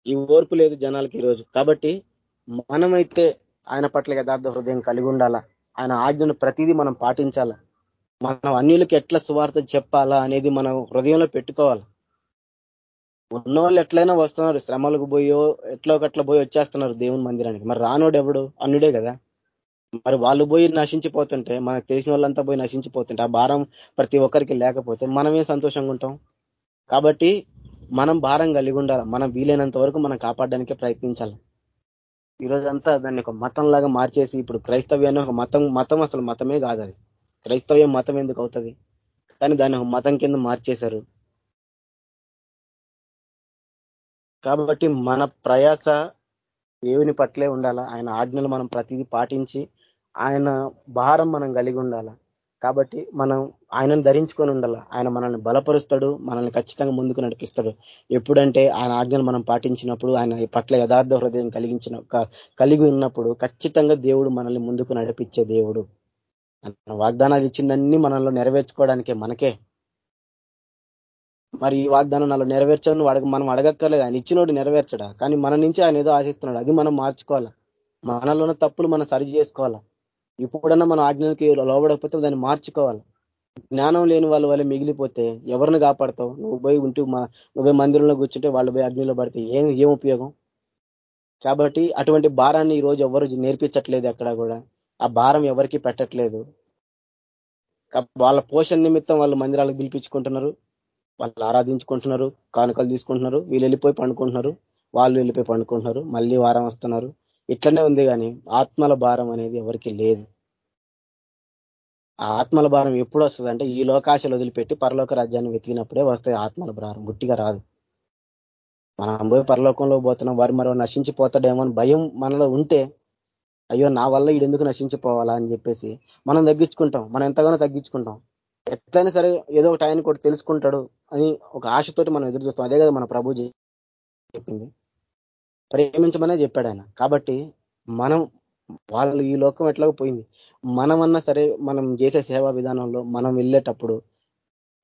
ఈ ఓర్పు లేదు జనాలకి ఈరోజు. కాబట్టి మనమైతే ఆయన పట్ల యథార్థ హృదయం కలిగి ఉండాలా? ఆయన ఆజ్ఞను ప్రతిదీ మనం పాటించాలా? మనం అన్యులకి ఎట్లా సువార్త చెప్పాలా అనేది మనం హృదయంలో పెట్టుకోవాలి. ఉన్న వాళ్ళు ఎట్లయినా వస్తున్నారు శ్రమలకు పోయో ఎట్లా ఒకట్లా పోయి వచ్చేస్తున్నారు దేవుని మందిరానికి. మరి రానోడు ఎవడు అన్నుడే కదా. మరి వాళ్ళు పోయి నశించిపోతుంటే మనకు తెలిసిన వాళ్ళంతా పోయి నశించిపోతుంటే ఆ భారం ప్రతి ఒక్కరికి లేకపోతే మనమే సంతోషంగా ఉంటాం? కాబట్టి మనం భారం కలిగి ఉండాలి. మనం వీలైనంత వరకు మనం కాపాడడానికే ప్రయత్నించాలి. ఈరోజంతా దాన్ని ఒక మతం లాగా మార్చేసి ఇప్పుడు క్రైస్తవ్యాన్ని ఒక మతం మతం అసలు మతమే కాదు అది. క్రైస్తవ్యం మతం ఎందుకు అవుతుంది? కానీ దాన్ని మతం కింద మార్చేశారు. కాబట్టి మన ప్రయాస దేవుని పట్లే ఉండాలా? ఆయన ఆజ్ఞలు మనం ప్రతిదీ పాటించి ఆయన భారం మనం కలిగి ఉండాల? కాబట్టి మనం ఆయనను ధరించుకొని ఉండాల? ఆయన మనల్ని బలపరుస్తాడు మనల్ని ఖచ్చితంగా ముందుకు నడిపిస్తాడు. ఎప్పుడంటే ఆయన ఆజ్ఞలు మనం పాటించినప్పుడు ఆయన పట్ల యథార్థ హృదయం కలిగించిన కలిగి ఉన్నప్పుడు ఖచ్చితంగా దేవుడు మనల్ని ముందుకు నడిపించే దేవుడు. వాగ్దానాలు ఇచ్చిందన్నీ మనలో నెరవేర్చుకోవడానికే మనకే. మరి ఈ వాగ్దానం నాలో నెరవేర్చని అడగ మనం అడగక్కర్లేదు. ఆయన ఇచ్చినోడు నెరవేర్చడా? కానీ మన నుంచి ఆయన ఏదో ఆశిస్తున్నాడు. అది మనం మార్చుకోవాలా? మనలో తప్పులు మనం సరి చేసుకోవాలా? ఇప్పుడన్నా మన ఆజ్ఞలకి లోబడకపోతే దాన్ని మార్చుకోవాలి? జ్ఞానం లేని వాళ్ళ వల్ల మిగిలిపోతే ఎవరిని కాపాడతావు? నువ్వు పోయి ఉంటూ నువ్వే మందిరంలో కూర్చుంటే వాళ్ళు పోయి అగ్నిలో పడితే ఏం ఏం ఉపయోగం? కాబట్టి అటువంటి భారాన్ని ఈ రోజు ఎవరు నేర్పించట్లేదు అక్కడ కూడా. ఆ భారం ఎవరికి పెట్టట్లేదు. వాళ్ళ పోషణ నిమిత్తం వాళ్ళు మందిరాలకు పిలిపించుకుంటున్నారు. వాళ్ళు ఆరాధించుకుంటున్నారు. కానుకలు తీసుకుంటున్నారు. వీళ్ళు వెళ్ళిపోయి పండుకుంటున్నారు. వాళ్ళు వెళ్ళిపోయి పండుకుంటున్నారు. మళ్ళీ వారం వస్తున్నారు. ఇట్లనే ఉంది కానీ ఆత్మల భారం అనేది ఎవరికి లేదు. ఆ ఆత్మల భారం ఎప్పుడు వస్తుంది అంటే ఈ లోకాశలు వదిలిపెట్టి పరలోక రాజ్యాన్ని వెతికినప్పుడే వస్తాయి ఆత్మల భారం. గుట్టిగా రాదు. మనం పోయి పరలోకంలో పోతున్నాం. వారు మరో నశించిపోతాడేమో అని భయం మనలో ఉంటే అయ్యో నా వల్ల ఎందుకు నశించిపోవాలా అని చెప్పేసి మనం తగ్గించుకుంటాం. మనం ఎంతగానో తగ్గించుకుంటాం. ఎట్లయినా సరే ఏదో ఒక ఆయన కూడా తెలుసుకుంటాడు అని ఒక ఆశతోటి మనం ఎదురు చూస్తాం. అదే కదా మన ప్రభు చెప్పింది. ప్రేమించమనే చెప్పాడు ఆయన. కాబట్టి మనం వాళ్ళు ఈ లోకం ఎట్లా పోయింది. మనమన్నా సరే మనం చేసే సేవా విధానంలో మనం వెళ్ళేటప్పుడు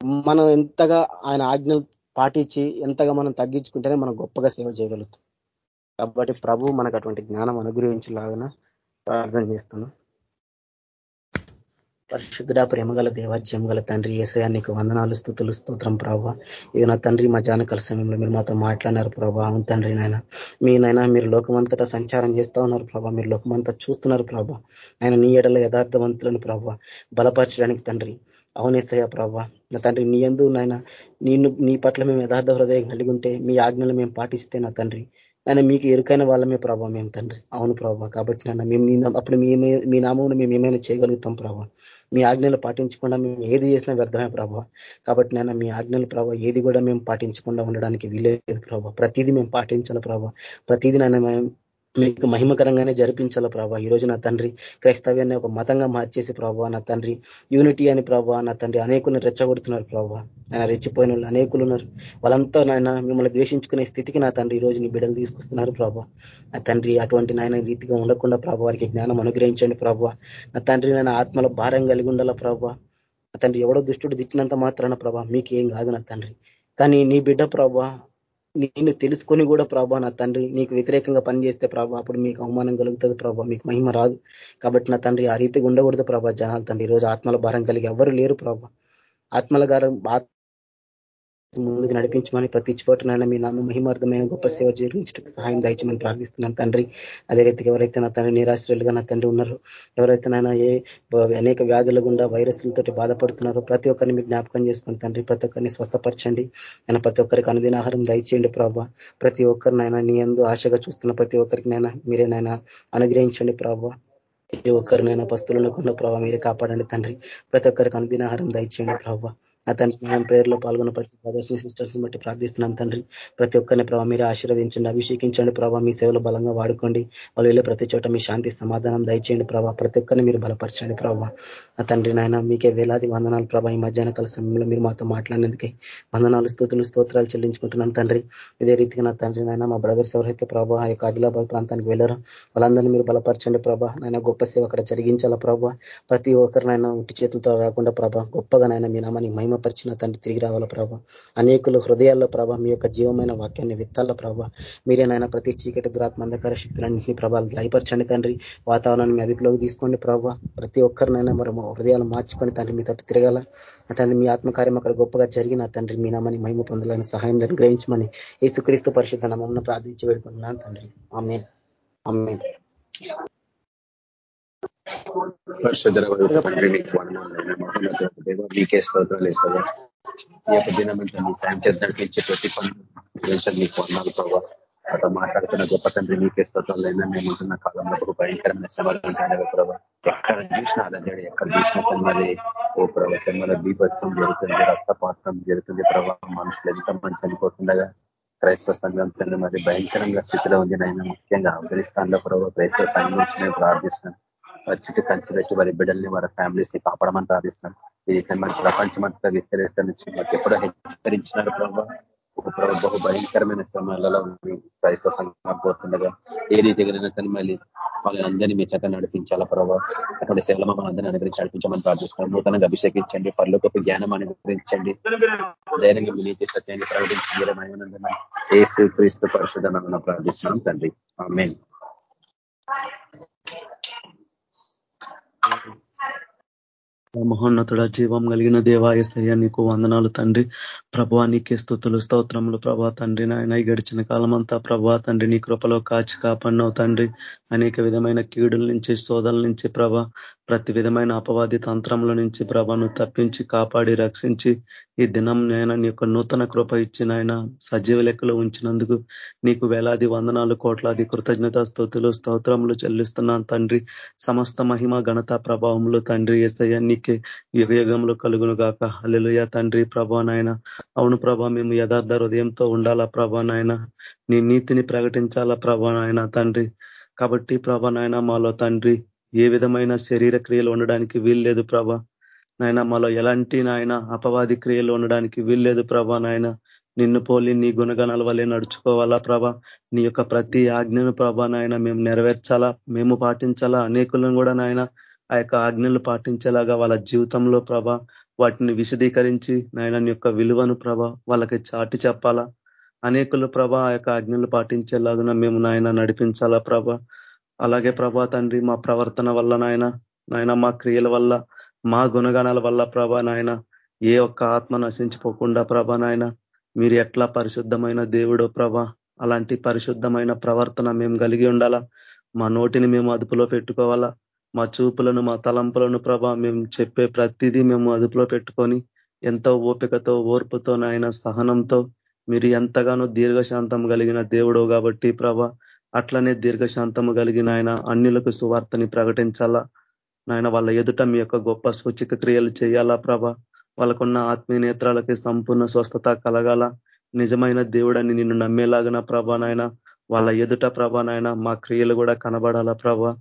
మనం ఎంతగా ఆయన ఆజ్ఞలు పాటించి ఎంతగా మనం తగ్గించుకుంటేనే మనం గొప్పగా సేవ చేయగలుగుతాం. కాబట్టి ప్రభు మనకు అటువంటి జ్ఞానం అనుగ్రహించలాగన ప్రార్థన చేస్తున్నాం. పరిశుద్ధ ప్రేమగల దేవాజ్యం గల తండ్రి ఏసయా నీకు వందనాలు స్థుతులు స్తోత్రం ప్రభావ ఇది నా తండ్రి మా సమయంలో మీరు మాతో మాట్లాడినారు ప్రభా. అవును తండ్రి నాయన మీ నాయన మీరు లోకమంతటా సంచారం చేస్తా ఉన్నారు ప్రభా. మీరు లోకమంతా చూస్తున్నారు ప్రభా. ఆయన నీ ఎడల యథార్థవంతులను ప్రభా. బలపరచడానికి తండ్రి అవునేసయ్యా ప్రభా. నా తండ్రి నీ ఎందు నాయన నేను నీ పట్ల మేము యథార్థ హృదయం కలిగి ఉంటే మీ ఆజ్ఞలు మేము పాటిస్తే నా తండ్రి. నన్ను మీకు ఎరుకైన వాళ్ళమే ప్రభావ మేము తండ్రి. అవును ప్రభావ కాబట్టి నన్ను మేము అప్పుడు మీ నామం మేము ఏమైనా చేయగలుగుతాం ప్రభావ మీ ఆజ్ఞలు పాటించకుండా మేము ఏది చేసినా వ్యర్థమే ప్రభావ కాబట్టి నేను మీ ఆజ్ఞలు ప్రభావ ఏది కూడా మేము పాటించకుండా ఉండడానికి వీలేదు ప్రభావ ప్రతిదీ మేము పాటించాలి ప్రభావ ప్రతిదీ నన్ను మీకు మహిమకరంగానే జరిపించాల ప్రభావ ఈ రోజు నా తండ్రి క్రైస్తవ్యాన్ని ఒక మతంగా మార్చేసి ప్రభావ నా తండ్రి యూనిటీ అని ప్రభావ నా తండ్రి అనేకులను రెచ్చగొడుతున్నారు ప్రభావ ఆయన రెచ్చిపోయిన వాళ్ళు అనేకులు ఉన్నారు వాళ్ళంతా నాయన మిమ్మల్ని ద్వేషించుకునే స్థితికి నా తండ్రి ఈ రోజు నీ బిడ్డలు తీసుకొస్తున్నారు ప్రభావ నా తండ్రి అటువంటి నాయన రీతిగా ఉండకుండా ప్రభావ వారికి జ్ఞానం అనుగ్రహించండి ప్రభావ నా తండ్రి నాయన ఆత్మల భారం కలిగి ఉండాల ప్రభావ నా తండ్రి ఎవడో దుష్టుడు తిట్టినంత మాత్రాన ప్రభా మీకేం కాదు నా తండ్రి. కానీ నీ బిడ్డ ప్రభా నేను తెలుసుకొని కూడా ప్రభా నా తండ్రి నీకు వ్యతిరేకంగా పనిచేస్తే ప్రభా అప్పుడు మీకు అవమానం కలుగుతుంది ప్రభా మీకు మహిమ రాదు. కాబట్టి నా తండ్రి ఆ రీతిగా ఉండకూడదు ప్రభా జనాలు తండ్రి. ఈరోజు ఆత్మల భారం కలిగి ఎవరు లేరు ప్రభా. ఆత్మల గారం ముందుకు నడిపించమని ప్రతి చోటనైనా మీ నామ మహిమార్థమైన గొప్ప సేవ జరిగించడానికి సహాయం దయచమని ప్రార్థిస్తున్నాను తండ్రి. అదే రీతికి ఎవరైతే నా తండ్రి నిరాశ్రయులుగా నా తండ్రి ఉన్నారో ఎవరైతే నాయన ఏ అనేక వ్యాధుల గుండా వైరస్లతో బాధపడుతున్నారో ప్రతి ఒక్కరిని మీరు జ్ఞాపకం చేసుకుని తండ్రి. ప్రతి ఒక్కరిని స్వస్థపరచండి. నేను ప్రతి ఒక్కరికి అనుదిన ఆహారం దయచేయండి ప్రభావ ప్రతి ఒక్కరినైనా నీ ఎందు ఆశగా చూస్తున్న ప్రతి ఒక్కరికి నైనా మీరేనైనా అనుగ్రహించండి ప్రభావ ప్రతి ఒక్కరినైనా పస్తులను కొండ ప్రభావ మీరే కాపాడండి తండ్రి. ప్రతి ఒక్కరికి అనుదిన ఆహారం దయచేయండి ప్రభావ అతనికి మేము ప్రేయర్లో పాల్గొన్న ప్రతి బ్రదర్స్ సిస్టర్స్ బట్టి ప్రార్థిస్తున్నాం తండ్రి. ప్రతి ఒక్కరిని ప్రభావ మీరు ఆశీర్వదించండి అభిషేకించండి. ప్రభావ మీ సేవలు బలంగా వాడుకోండి. వాళ్ళు వెళ్ళే ప్రతి చోట మీ శాంతి సమాధానం దయచేయండి ప్రభావ ప్రతి ఒక్కరిని మీరు బలపరచండి ప్రభావ ఆ తండ్రి నాయన మీకే వేలాది వందనాలు ప్రభావ ఈ మధ్యాహ్న కాల సమయంలో మీరు మాతో మాట్లాడినందుకే వందనాలు స్థుతులు స్తోత్రాలు చెల్లించుకుంటున్నాం తండ్రి. ఇదే రీతిగా నా తండ్రి నాయన మా బ్రదర్స్ ఎవరైతే ప్రభావ ఆ యొక్క ఆదిలాబాద్ ప్రాంతానికి వెళ్ళారో వాళ్ళందరినీ మీరు బలపరచండి ప్రభా. నాయన గొప్ప సేవ అక్కడ జరిగించాలా ప్రభావ ప్రతి ఒక్కరినైనా ఉట్టి చేతులతో రాకుండా ప్రభా గొప్పగా నాయన మీ నామాన్ని మహిమ మహిమపరిచిన తండ్రి తిరిగి రావాల ప్రభా? అనేకులు హృదయాల్లో ప్రభా మీ యొక్క జీవమైన వాక్యాన్ని విత్తాల ప్రభా? మీరేనైనా ప్రతి చీకటి దురాత్మ అంధకార శక్తులన్నింటినీ ప్రభావాలు లయపరచండి తండ్రి. వాతావరణాన్ని అదుపులోకి తీసుకోండి ప్రభావ ప్రతి ఒక్కరినైనా మరి హృదయాలు మార్చుకొని తండ్రి మీ తట్టు తిరగాల. తండ్రి మీ ఆత్మకార్యం అక్కడ గొప్పగా జరిగిన తండ్రి మీ నామని మహిమ పొందాలని సహాయం గ్రహించమని యేసుక్రీస్తు పరిశుద్ధ నమ్మను ప్రార్థించి వేడుకుంటున్నాను తండ్రి. ఆమె ఆమె మీకే స్తోత్రాలు ఇస్తుందా ఈ యొక్క దినమంతా మీ సాయం చేద్దానికి ప్రతి పనులు మీకు వందనాలు ప్రభావ అతను మాట్లాడుతున్న గొప్ప తండ్రి మీకే స్తోత్రాలు అయినా మేము ఉంటున్న కాలంలో ఒక భయంకరమైన శ్రమలు ఉంటాయి ప్రభావ ఎక్కడ చూసినా అలజడి ఎక్కడ చూసినా తమ్మది ఓ ప్రభావ తెమ్మల బీభత్సం జరుగుతుంది రక్తపాతం జరుగుతుంది ప్రభావం మనుషులు ఎంత మంచి చనిపోతుండగా క్రైస్తవ సంఘం తండ్రి మరి భయంకరంగా స్థితిలో ఉంది నాయన ముఖ్యంగా ఆఫ్ఘనిస్తాన్లో ప్రభావ క్రైస్తవ సంఘం నుంచి మేము ప్రార్థిస్తున్నాం పరిస్థితి చుట్టూ కలిసి పెట్టి వారి బిడ్డల్ని వారి ఫ్యామిలీస్ని కాపాడమని ప్రార్థిస్తున్నాం. ఇది మన ప్రపంచమంతా విస్తరిస్తున్న నుంచి మాకు ఎప్పుడో హెచ్చరించినారు ప్రభావ ఒక ప్రభావ బహు భయంకరమైన సమయాలలో క్రైస్తవ సంఘం పోతుండగా ఏ రీతిగా కానీ మళ్ళీ వాళ్ళని అందరినీ మీ చేత నడిపించాలా ప్రభావ అటువంటి సేవలు మమ్మల్ని అందరినీ అనుగ్రహించి నడిపించమని ప్రార్థిస్తున్నాం. నూతనంగా అభిషేకించండి పర్లోకి జ్ఞానం అనుగ్రహించండి. ధైర్యంగా మీ నీతి సత్యాన్ని ప్రకటించడం ఏసు క్రీస్తు పరిశుధన ప్రార్థిస్తున్నాం తండ్రి. ఆమె మహోన్నతుడ జీవం కలిగిన దేవాయస్తయ్య నీకు వందనాలు తండ్రి. ప్రభా నీకే స్థుతులు స్తోత్రములు ప్రభా తండ్రి. నాయన గడిచిన కాలం అంతా ప్రభా తండ్రి నీ కృపలో కాచి కాపాడినావు తండ్రి. అనేక విధమైన కీడుల నుంచి శోధల నుంచి ప్రభ ప్రతి విధమైన అపవాది తంత్రముల నుంచి ప్రభను తప్పించి కాపాడి రక్షించి ఈ దినం నేను నీ యొక్క నూతన కృప ఇచ్చిన ఆయన సజీవ లెక్కలో ఉంచినందుకు నీకు వేలాది వందనాలు కోట్లాది కృతజ్ఞత స్థుతులు స్తోత్రములు చెల్లిస్తున్నాను తండ్రి. సమస్త మహిమ ఘనత ప్రభావములు తండ్రి ఎసయ్య నీకే వివేగంలో కలుగును గాక అల్లెలుయ తండ్రి ప్రభా నాయన. అవును ప్రభా మేము యథార్థ హృదయంతో ఉండాలా ప్రభా నాయన. నీ నీతిని ప్రకటించాలా ప్రభా నాయన తండ్రి. కాబట్టి ప్రభా నాయన మాలో తండ్రి ఏ విధమైన శరీర క్రియలు ఉండడానికి వీల్లేదు ప్రభా. నాయన మాలో ఎలాంటి నాయన అపవాది క్రియలు ఉండడానికి వీల్లేదు ప్రభా నాయన. నిన్ను పోలి నీ గుణగణాల వల్లే నడుచుకోవాలా ప్రభ. నీ యొక్క ప్రతి ఆజ్ఞను ప్రభా నాయన మేము నెరవేర్చాలా మేము పాటించాలా అనేకులను కూడా నాయన. ఆ యొక్క ఆజ్ఞలు పాటించేలాగా వాళ్ళ జీవితంలో ప్రభ వాటిని విశదీకరించి నాయన యొక్క విలువను ప్రభ వాళ్ళకి చాటి చెప్పాలా? అనేకులు ప్రభ ఆ యొక్క ఆజ్ఞలు పాటించేలాగా మేము నాయన నడిపించాలా ప్రభ? అలాగే ప్రభా తండ్రి మా ప్రవర్తన వల్ల నాయన నాయన మా క్రియల వల్ల మా గుణగణాల వల్ల ప్రభా నాయన ఏ ఒక్క ఆత్మ నశించిపోకుండా ప్రభా నాయన మీరు ఎట్లా పరిశుద్ధమైన దేవుడో ప్రభా అలాంటి పరిశుద్ధమైన ప్రవర్తన మేము కలిగి ఉండాలా? మా నోటిని మేము అదుపులో పెట్టుకోవాలా? మా చూపులను మా తలంపులను ప్రభా మేము చెప్పే ప్రతిదీ మేము అదుపులో పెట్టుకొని ఎంతో ఓపికతో ఓర్పుతో నాయన సహనంతో మీరు ఎంతగానో దీర్ఘశాంతం కలిగిన దేవుడు కాబట్టి ప్రభా అట్లనే దీర్ఘశాంతము కలిగిన ఆయన అన్యులకు సువార్తని ప్రకటించాలా? నాయన వాళ్ళ ఎదుట మీ యొక్క గొప్ప సూచిక క్రియలు చేయాలా ప్రభ? వాళ్ళకున్న ఆత్మీయ నేత్రాలకి సంపూర్ణ స్వస్థత కలగాల? నిజమైన దేవుడని నిన్ను నమ్మేలాగిన ప్రభా నాయన వాళ్ళ ఎదుట ప్రభా నాయన మా క్రియలు కూడా కనబడాలా ప్రభా?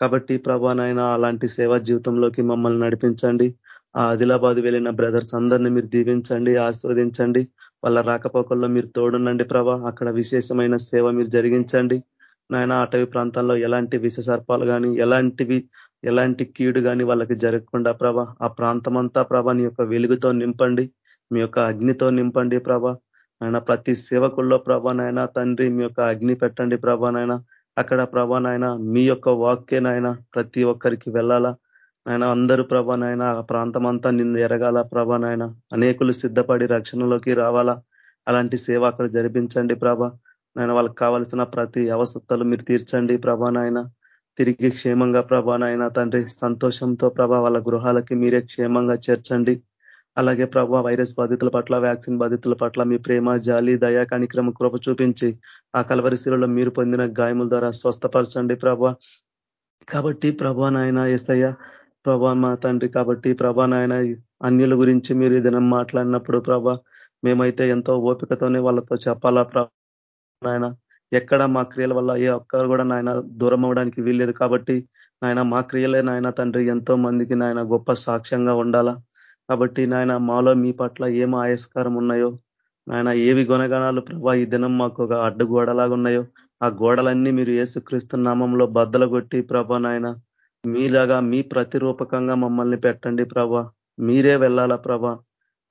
కాబట్టి ప్రభా నాయన అలాంటి సేవా జీవితంలోకి మమ్మల్ని నడిపించండి. ఆ ఆదిలాబాద్ వెళ్ళిన బ్రదర్స్ అందరినీ మీరు దీవించండి ఆస్వాదించండి వాళ్ళ రాకపోకల్లో మీరు తోడునండి ప్రభా. అక్కడ విశేషమైన సేవ మీరు జరిగించండి. నాయన అటవీ ప్రాంతాల్లో ఎలాంటి విష సర్పాలు కానీ ఎలాంటివి ఎలాంటి కీడు కానీ వాళ్ళకి జరగకుండా ప్రభ ఆ ప్రాంతమంతా ప్రభ నీ యొక్క వెలుగుతో నింపండి. మీ యొక్క అగ్నితో నింపండి ప్రభ. నాయన ప్రతి సేవకుల్లో ప్రభా నాయన తండ్రి మీ యొక్క అగ్ని పెట్టండి ప్రభా నాయన. అక్కడ ప్రభా నాయన మీ యొక్క వాక్యనైనా ప్రతి ఒక్కరికి వెళ్ళాలా? ఆయన అందరూ ప్రభా నాయన ఆ ప్రాంతం అంతా నిన్ను ఎరగాల ప్రభా నాయన? అనేకులు సిద్ధపడి రక్షణలోకి రావాలా? అలాంటి సేవ అక్కడ జరిపించండి ప్రభా. నాయన వాళ్ళకి కావాల్సిన ప్రతి అవసరతలు మీరు తీర్చండి ప్రభా నాయన. తిరిగి క్షేమంగా ప్రభా నాయన తండ్రి సంతోషంతో ప్రభా వాళ్ళ గృహాలకి మీరే క్షేమంగా చేర్చండి. అలాగే ప్రభా వైరస్ బాధితుల పట్ల వ్యాక్సిన్ బాధితుల పట్ల మీ ప్రేమ జాలి దయా కణిక్రమ కృప చూపించి ఆ కలవరిశీలలో మీరు పొందిన గాయముల ద్వారా స్వస్థపరచండి ప్రభా. కాబట్టి ప్రభా నాయన ఎస్తయ్య ప్రభా మా తండ్రి కాబట్టి ప్రభా నాయన అన్యుల గురించి మీరు ఏదైనా మాట్లాడినప్పుడు ప్రభా మేమైతే ఎంతో ఓపికతోనే వాళ్ళతో చెప్పాలా ప్రభా నాయన. ఎక్కడ మా క్రియల వల్ల ఏ ఒక్కరు కూడా నాయన దూరం అవ్వడానికి వీల్లేదు కాబట్టి నాయన మా క్రియలే నాయన తండ్రి ఎంతో మందికి నాయన గొప్ప సాక్ష్యంగా ఉండాలా. కాబట్టి నాయన మాలో మీ పట్ల ఏం ఆయస్కారం ఉన్నాయో నాయన ఏవి గుణగణాలు ప్రభా ఈ దినం మాకు ఒక అడ్డుగోడలాగా ఉన్నాయో ఆ గోడలన్నీ మీరు ఏసుక్రీస్తు నామంలో బద్దలు కొట్టి ప్రభా నాయన మీలాగా మీ ప్రతిరూపకంగా మమ్మల్ని పెట్టండి ప్రభా. మీరే వెళ్ళాలా ప్రభా.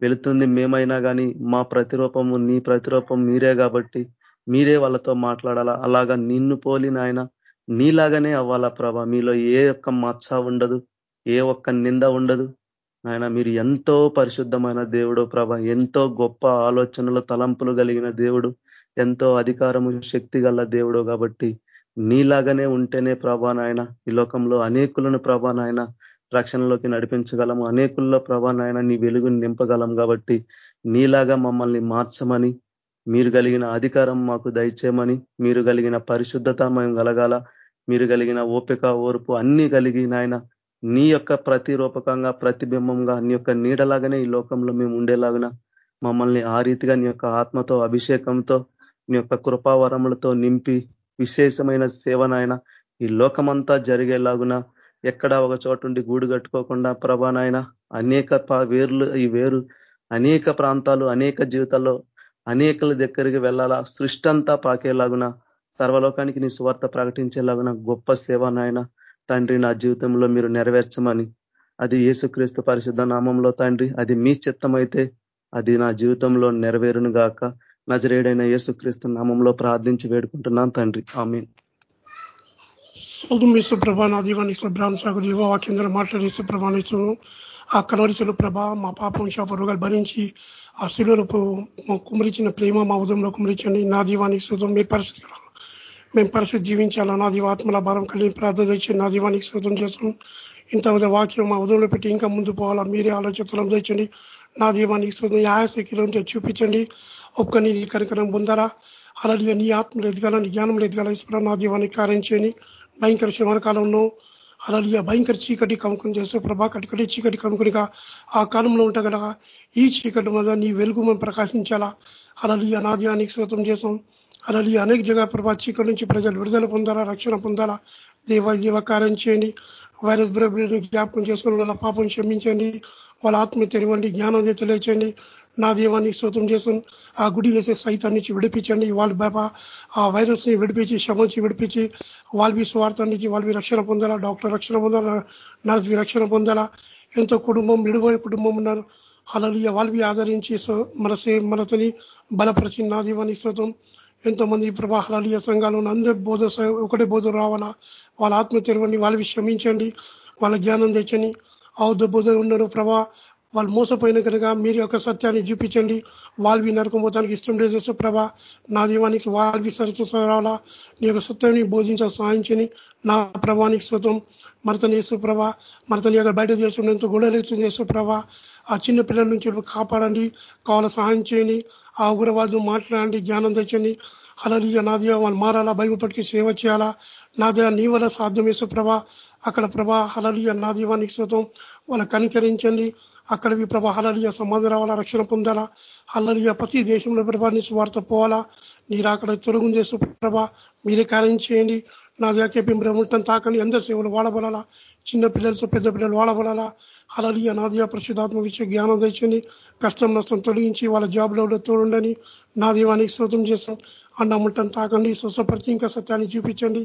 వెళుతుంది మేమైనా కానీ మా ప్రతిరూపము నీ ప్రతిరూపం మీరే కాబట్టి మీరే వాళ్ళతో మాట్లాడాలా? అలాగా నిన్ను పోలి నాయన నీలాగానే అవ్వాలా ప్రభా? మీలో ఏ ఒక్క మచ్చ ఉండదు ఏ ఒక్క నింద ఉండదు నాయన మీరు ఎంతో పరిశుద్ధమైన దేవుడు ప్రభ. ఎంతో గొప్ప ఆలోచనలు తలంపులు కలిగిన దేవుడు. ఎంతో అధికారము శక్తి గల దేవుడు కాబట్టి నీలాగానే ఉంటేనే ప్రభా నాయన ఈ లోకంలో అనేకులను ప్రభా నాయన రక్షణలోకి నడిపించగలము. అనేకుల్లో ప్రభా నాయన నీ వెలుగుని నింపగలం కాబట్టి నీలాగా మమ్మల్ని మార్చమని మీరు కలిగిన అధికారం మాకు దయచేయమని మీరు కలిగిన పరిశుద్ధత మేము కలగాల మీరు కలిగిన ఓపిక ఓర్పు అన్ని కలిగి నాయన నీ యొక్క ప్రతిరూపకంగా ప్రతిబింబంగా నీ యొక్క నీడలాగానే ఈ లోకంలో మేము ఉండేలాగున మమ్మల్ని ఆ రీతిగా నీ యొక్క ఆత్మతో అభిషేకంతో నీ యొక్క కృపావరములతో నింపి విశేషమైన సేవనాయన ఈ లోకమంతా జరిగేలాగున ఎక్కడ ఒక చోటుండి గూడు కట్టుకోకుండా ప్రభానాయన అనేక వేర్లు ఈ వేరు అనేక ప్రాంతాలు అనేక జీవితాల్లో అనేకల దగ్గరికి వెళ్ళాలా సృష్టి అంతా పాకేలాగున సర్వలోకానికి నీ స్వార్థ ప్రకటించేలాగున గొప్ప సేవ నాయన తండ్రి నా జీవితంలో మీరు నెరవేర్చమని అది యేసుక్రీస్తు పరిశుద్ధ నామంలో తండ్రి అది మీ చిత్తమైతే అది నా జీవితంలో నెరవేరును గాక. నజరేడైన యేసుక్రీస్తు నామంలో ప్రార్థించి వేడుకుంటున్నాను తండ్రి. ఆమె ప్రభా నా దీవానికి బ్రాహ్మ సాగు వాక్యంధ్ర మాట్లాడి ఆ కలవరిచలు ప్రభ మా పాపం శాప భరించి ఆ శిలువలకు కుమరించిన ప్రేమ మా ఉదయంలో కుమరించండి. నా దీవానికి శుతం మీ పరిస్థితి మేము పరిస్థితి జీవించాలా? నా దీవాత్మల భారం కలిగి ప్రార్థన తెచ్చి నా దీవానికి శుతం చేస్తాం ఇంత వాక్యం మా ఉదయంలో పెట్టి ఇంకా ముందు పోవాలా? మీరే ఆలోచనలు తెచ్చండి నా దీవానికి శుతం యాశక్తిలో చూపించండి. ఒక్కని నీ కనికరం పొందారా అలాగే నీ ఆత్మలు ఎదగాల? నీ జ్ఞానంలో ఎదగాల? నా దీవానికి కార్యం చేయని భయంకర శివకాలంలో అలాగే భయంకర చీకటి కమ్ముకుని చేస్తే ప్రభా కటికటి చీకటి కమ్ముకునిగా ఆ కాలంలో ఉంటగలగా ఈ చీకటి మీద నీ వెలుగు మేము ప్రకాశించాలా? అలాగే అనాద్యానికి శ్రోతం చేసాం అలాగే అనేక జగ ప్రభా చీకటి నుంచి ప్రజలు విడుదల పొందాలా రక్షణ పొందాలా? దేవ దేవ కార్యం చేయండి. వైరస్ బ్రబ్రీని జ్ఞాపకం చేసుకుని వాళ్ళ పాపం క్షమించండి. వాళ్ళ ఆత్మ తెరవండి జ్ఞానం తెలియచేయండి. నా దీవానికి శోతం చేసుకుని ఆ గుడి వేసే సైతాన్ని నుంచి విడిపించండి. వాళ్ళ బాబా ఆ వైరస్ని విడిపించి క్షమించి విడిపించి వాళ్ళవి స్వార్థం నుంచి వాళ్ళవి రక్షణ పొందాలా? డాక్టర్ రక్షణ పొందాలా? నర్స్వి రక్షణ పొందాలా? ఎంతో కుటుంబం విడిపోయే కుటుంబం ఉన్నారు. అలాది వాళ్ళవి ఆదరించి మనసే మనతోని బలపరిచి నా దీవానికి శోతం ఎంతోమంది మంది ప్రభాహాలీయ సంఘాలు అందరి బోధ ఒకటే బోధ రావాలా? వాళ్ళ ఆత్మ తెరవండి వాళ్ళవి క్షమించండి వాళ్ళ జ్ఞానం తెచ్చని అవద్దబోధ ఉండరు ప్రభా. వాళ్ళు మోసపోయిన కనుక మీరు యొక్క సత్యాన్ని చూపించండి. వాళ్ళవి నరకపోతానికి ఇష్టం లేదు ప్రభా. నా దీవానికి వాళ్ళవి సరిచూసాలా నీ యొక్క సత్యాన్ని బోధించ సాధించని నా ప్రభానికి స్వతం మరతని యేసు ప్రభా. మరతని యొక్క బయట చేస్తుండేంత గొడవలు యేసు ప్రభా. ఆ చిన్న పిల్లల నుంచి కాపాడండి కావాల సహాయం చేయండి ఆ ఉగ్రవాదం మాట్లాడండి జ్ఞానం తెచ్చండి. అలాదిగా నాదిగా వాళ్ళు మారాలా బైబుల్ పట్టుకి సేవ చేయాలా? నాదిగా నీ వల్ల సాధ్యం యేసు ప్రభా. అక్కడ ప్రభా హలలియ నా దీవానికి శృతం వాళ్ళ కనికరించండి. అక్కడివి ప్రభా హలలియ సమాధి రావాలా రక్షణ పొందాలా? హలలియ ప్రతి దేశంలో ప్రభా నీ స్వార్థ పోవాలా? మీరు అక్కడ తొలగు చేసు ప్రభా. మీరే కార్యం చేయండి. నా దగ్గర బ్రహ్మటం తాకండి. అందరి సేవలు వాడబడాలా? చిన్న పిల్లలతో పెద్ద పిల్లలు వాడబడాలా? హలలియ నాదియా పరిశుధాత్మ విషయ జ్ఞానం తెచ్చండి కష్టం నష్టం తొలగించి వాళ్ళ జాబ్లో తోడుండని నా దీవానికి శ్రోతం చేస్తాం. అన్న ముట్టం తాకండి స్వసపరిచి ఇంకా సత్యాన్ని చూపించండి.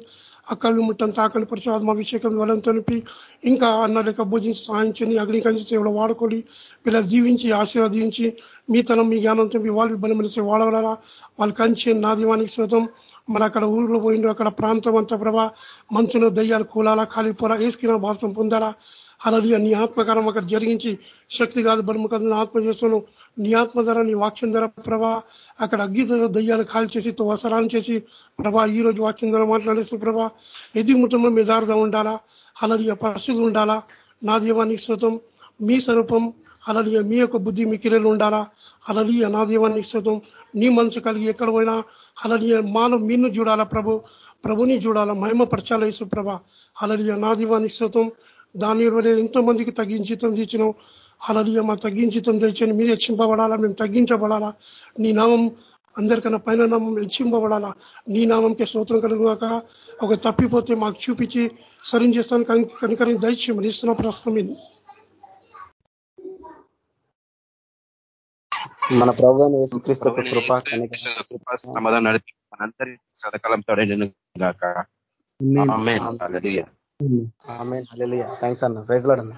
అక్కలు ముట్టం తాకండి పరిశుధాత్మ అభిషేకం వలం తొలిపి ఇంకా అన్న లెక్క భోజించి సాయించండి అగ్నికరించి సేవలు వాడుకోండి. పిల్లలు జీవించి ఆశీర్వదించి మీ తనం మీ జ్ఞానం తెంపి వాళ్ళు బలమలిసి వాడవలరా వాళ్ళు కంచి నా దీవానికి శ్రోతం మరి అక్కడ ఊర్లో పోయిండు అక్కడ ప్రాంతం అంతా ప్రభా మంచులో దయ్యాలు కూలాలా కాలిపోలా ఏసుకిన భారతం పొందాలా. అలాగే నీ ఆత్మకారం అక్కడ జరిగించి శక్తి కాదు బలము కాదు నా ఆత్మ చేస్తాను నీ ఆత్మ ధర నీ వాక్యం ధర ప్రభా అక్కడ అగ్గితో దయ్యాలు కాల్ చేసి వసరాలు చేసి ప్రభా ఈ రోజు వాక్యం ధర మాట్లాడేస్తూ ప్రభా ఎది ముట్టంలో మెదార్థం ఉండాలా? అలాగే పరిస్థితులు ఉండాలా? నా దీవానికి శ్రోతం మీ స్వరూపం అలాగే మీ యొక్క బుద్ధి మీ కిరలు ఉండాలా? అలలియ నా దీవానికి శ్రోతం నీ మనసు కలిగి ఎక్కడ పోయినా అలలియ మానవ మీను చూడాలా ప్రభు? ప్రభుని చూడాలా మహిమపరచాల యేసు ప్రభ? అలలియ నా దీవానికి శ్రోతం దాని వల్ల ఎంతో మందికి తగ్గించితం తెచ్చినాం. అలలియ మా తగ్గించితం తెచ్చని మీరు హెచ్చింపబడాలా మేము తగ్గించబడాలా. నీ నామం అందరికన్నా పైన నామం హెచ్చింపబడాలా నీ నామంకి స్తోత్రం కలుగుగాక ఒక తప్పిపోతే మాకు చూపించి సరిం చేస్తాను కనికరి దైత్యం ఇస్తున్న ప్రస్తుతం మన ప్రభు యేసుక్రీస్తు కృప సమాధానం నడిపి మనందరి సదకాలం తోడైన గాక థ్యాంక్స్ అన్న. ప్రైజ్ లాడన్నా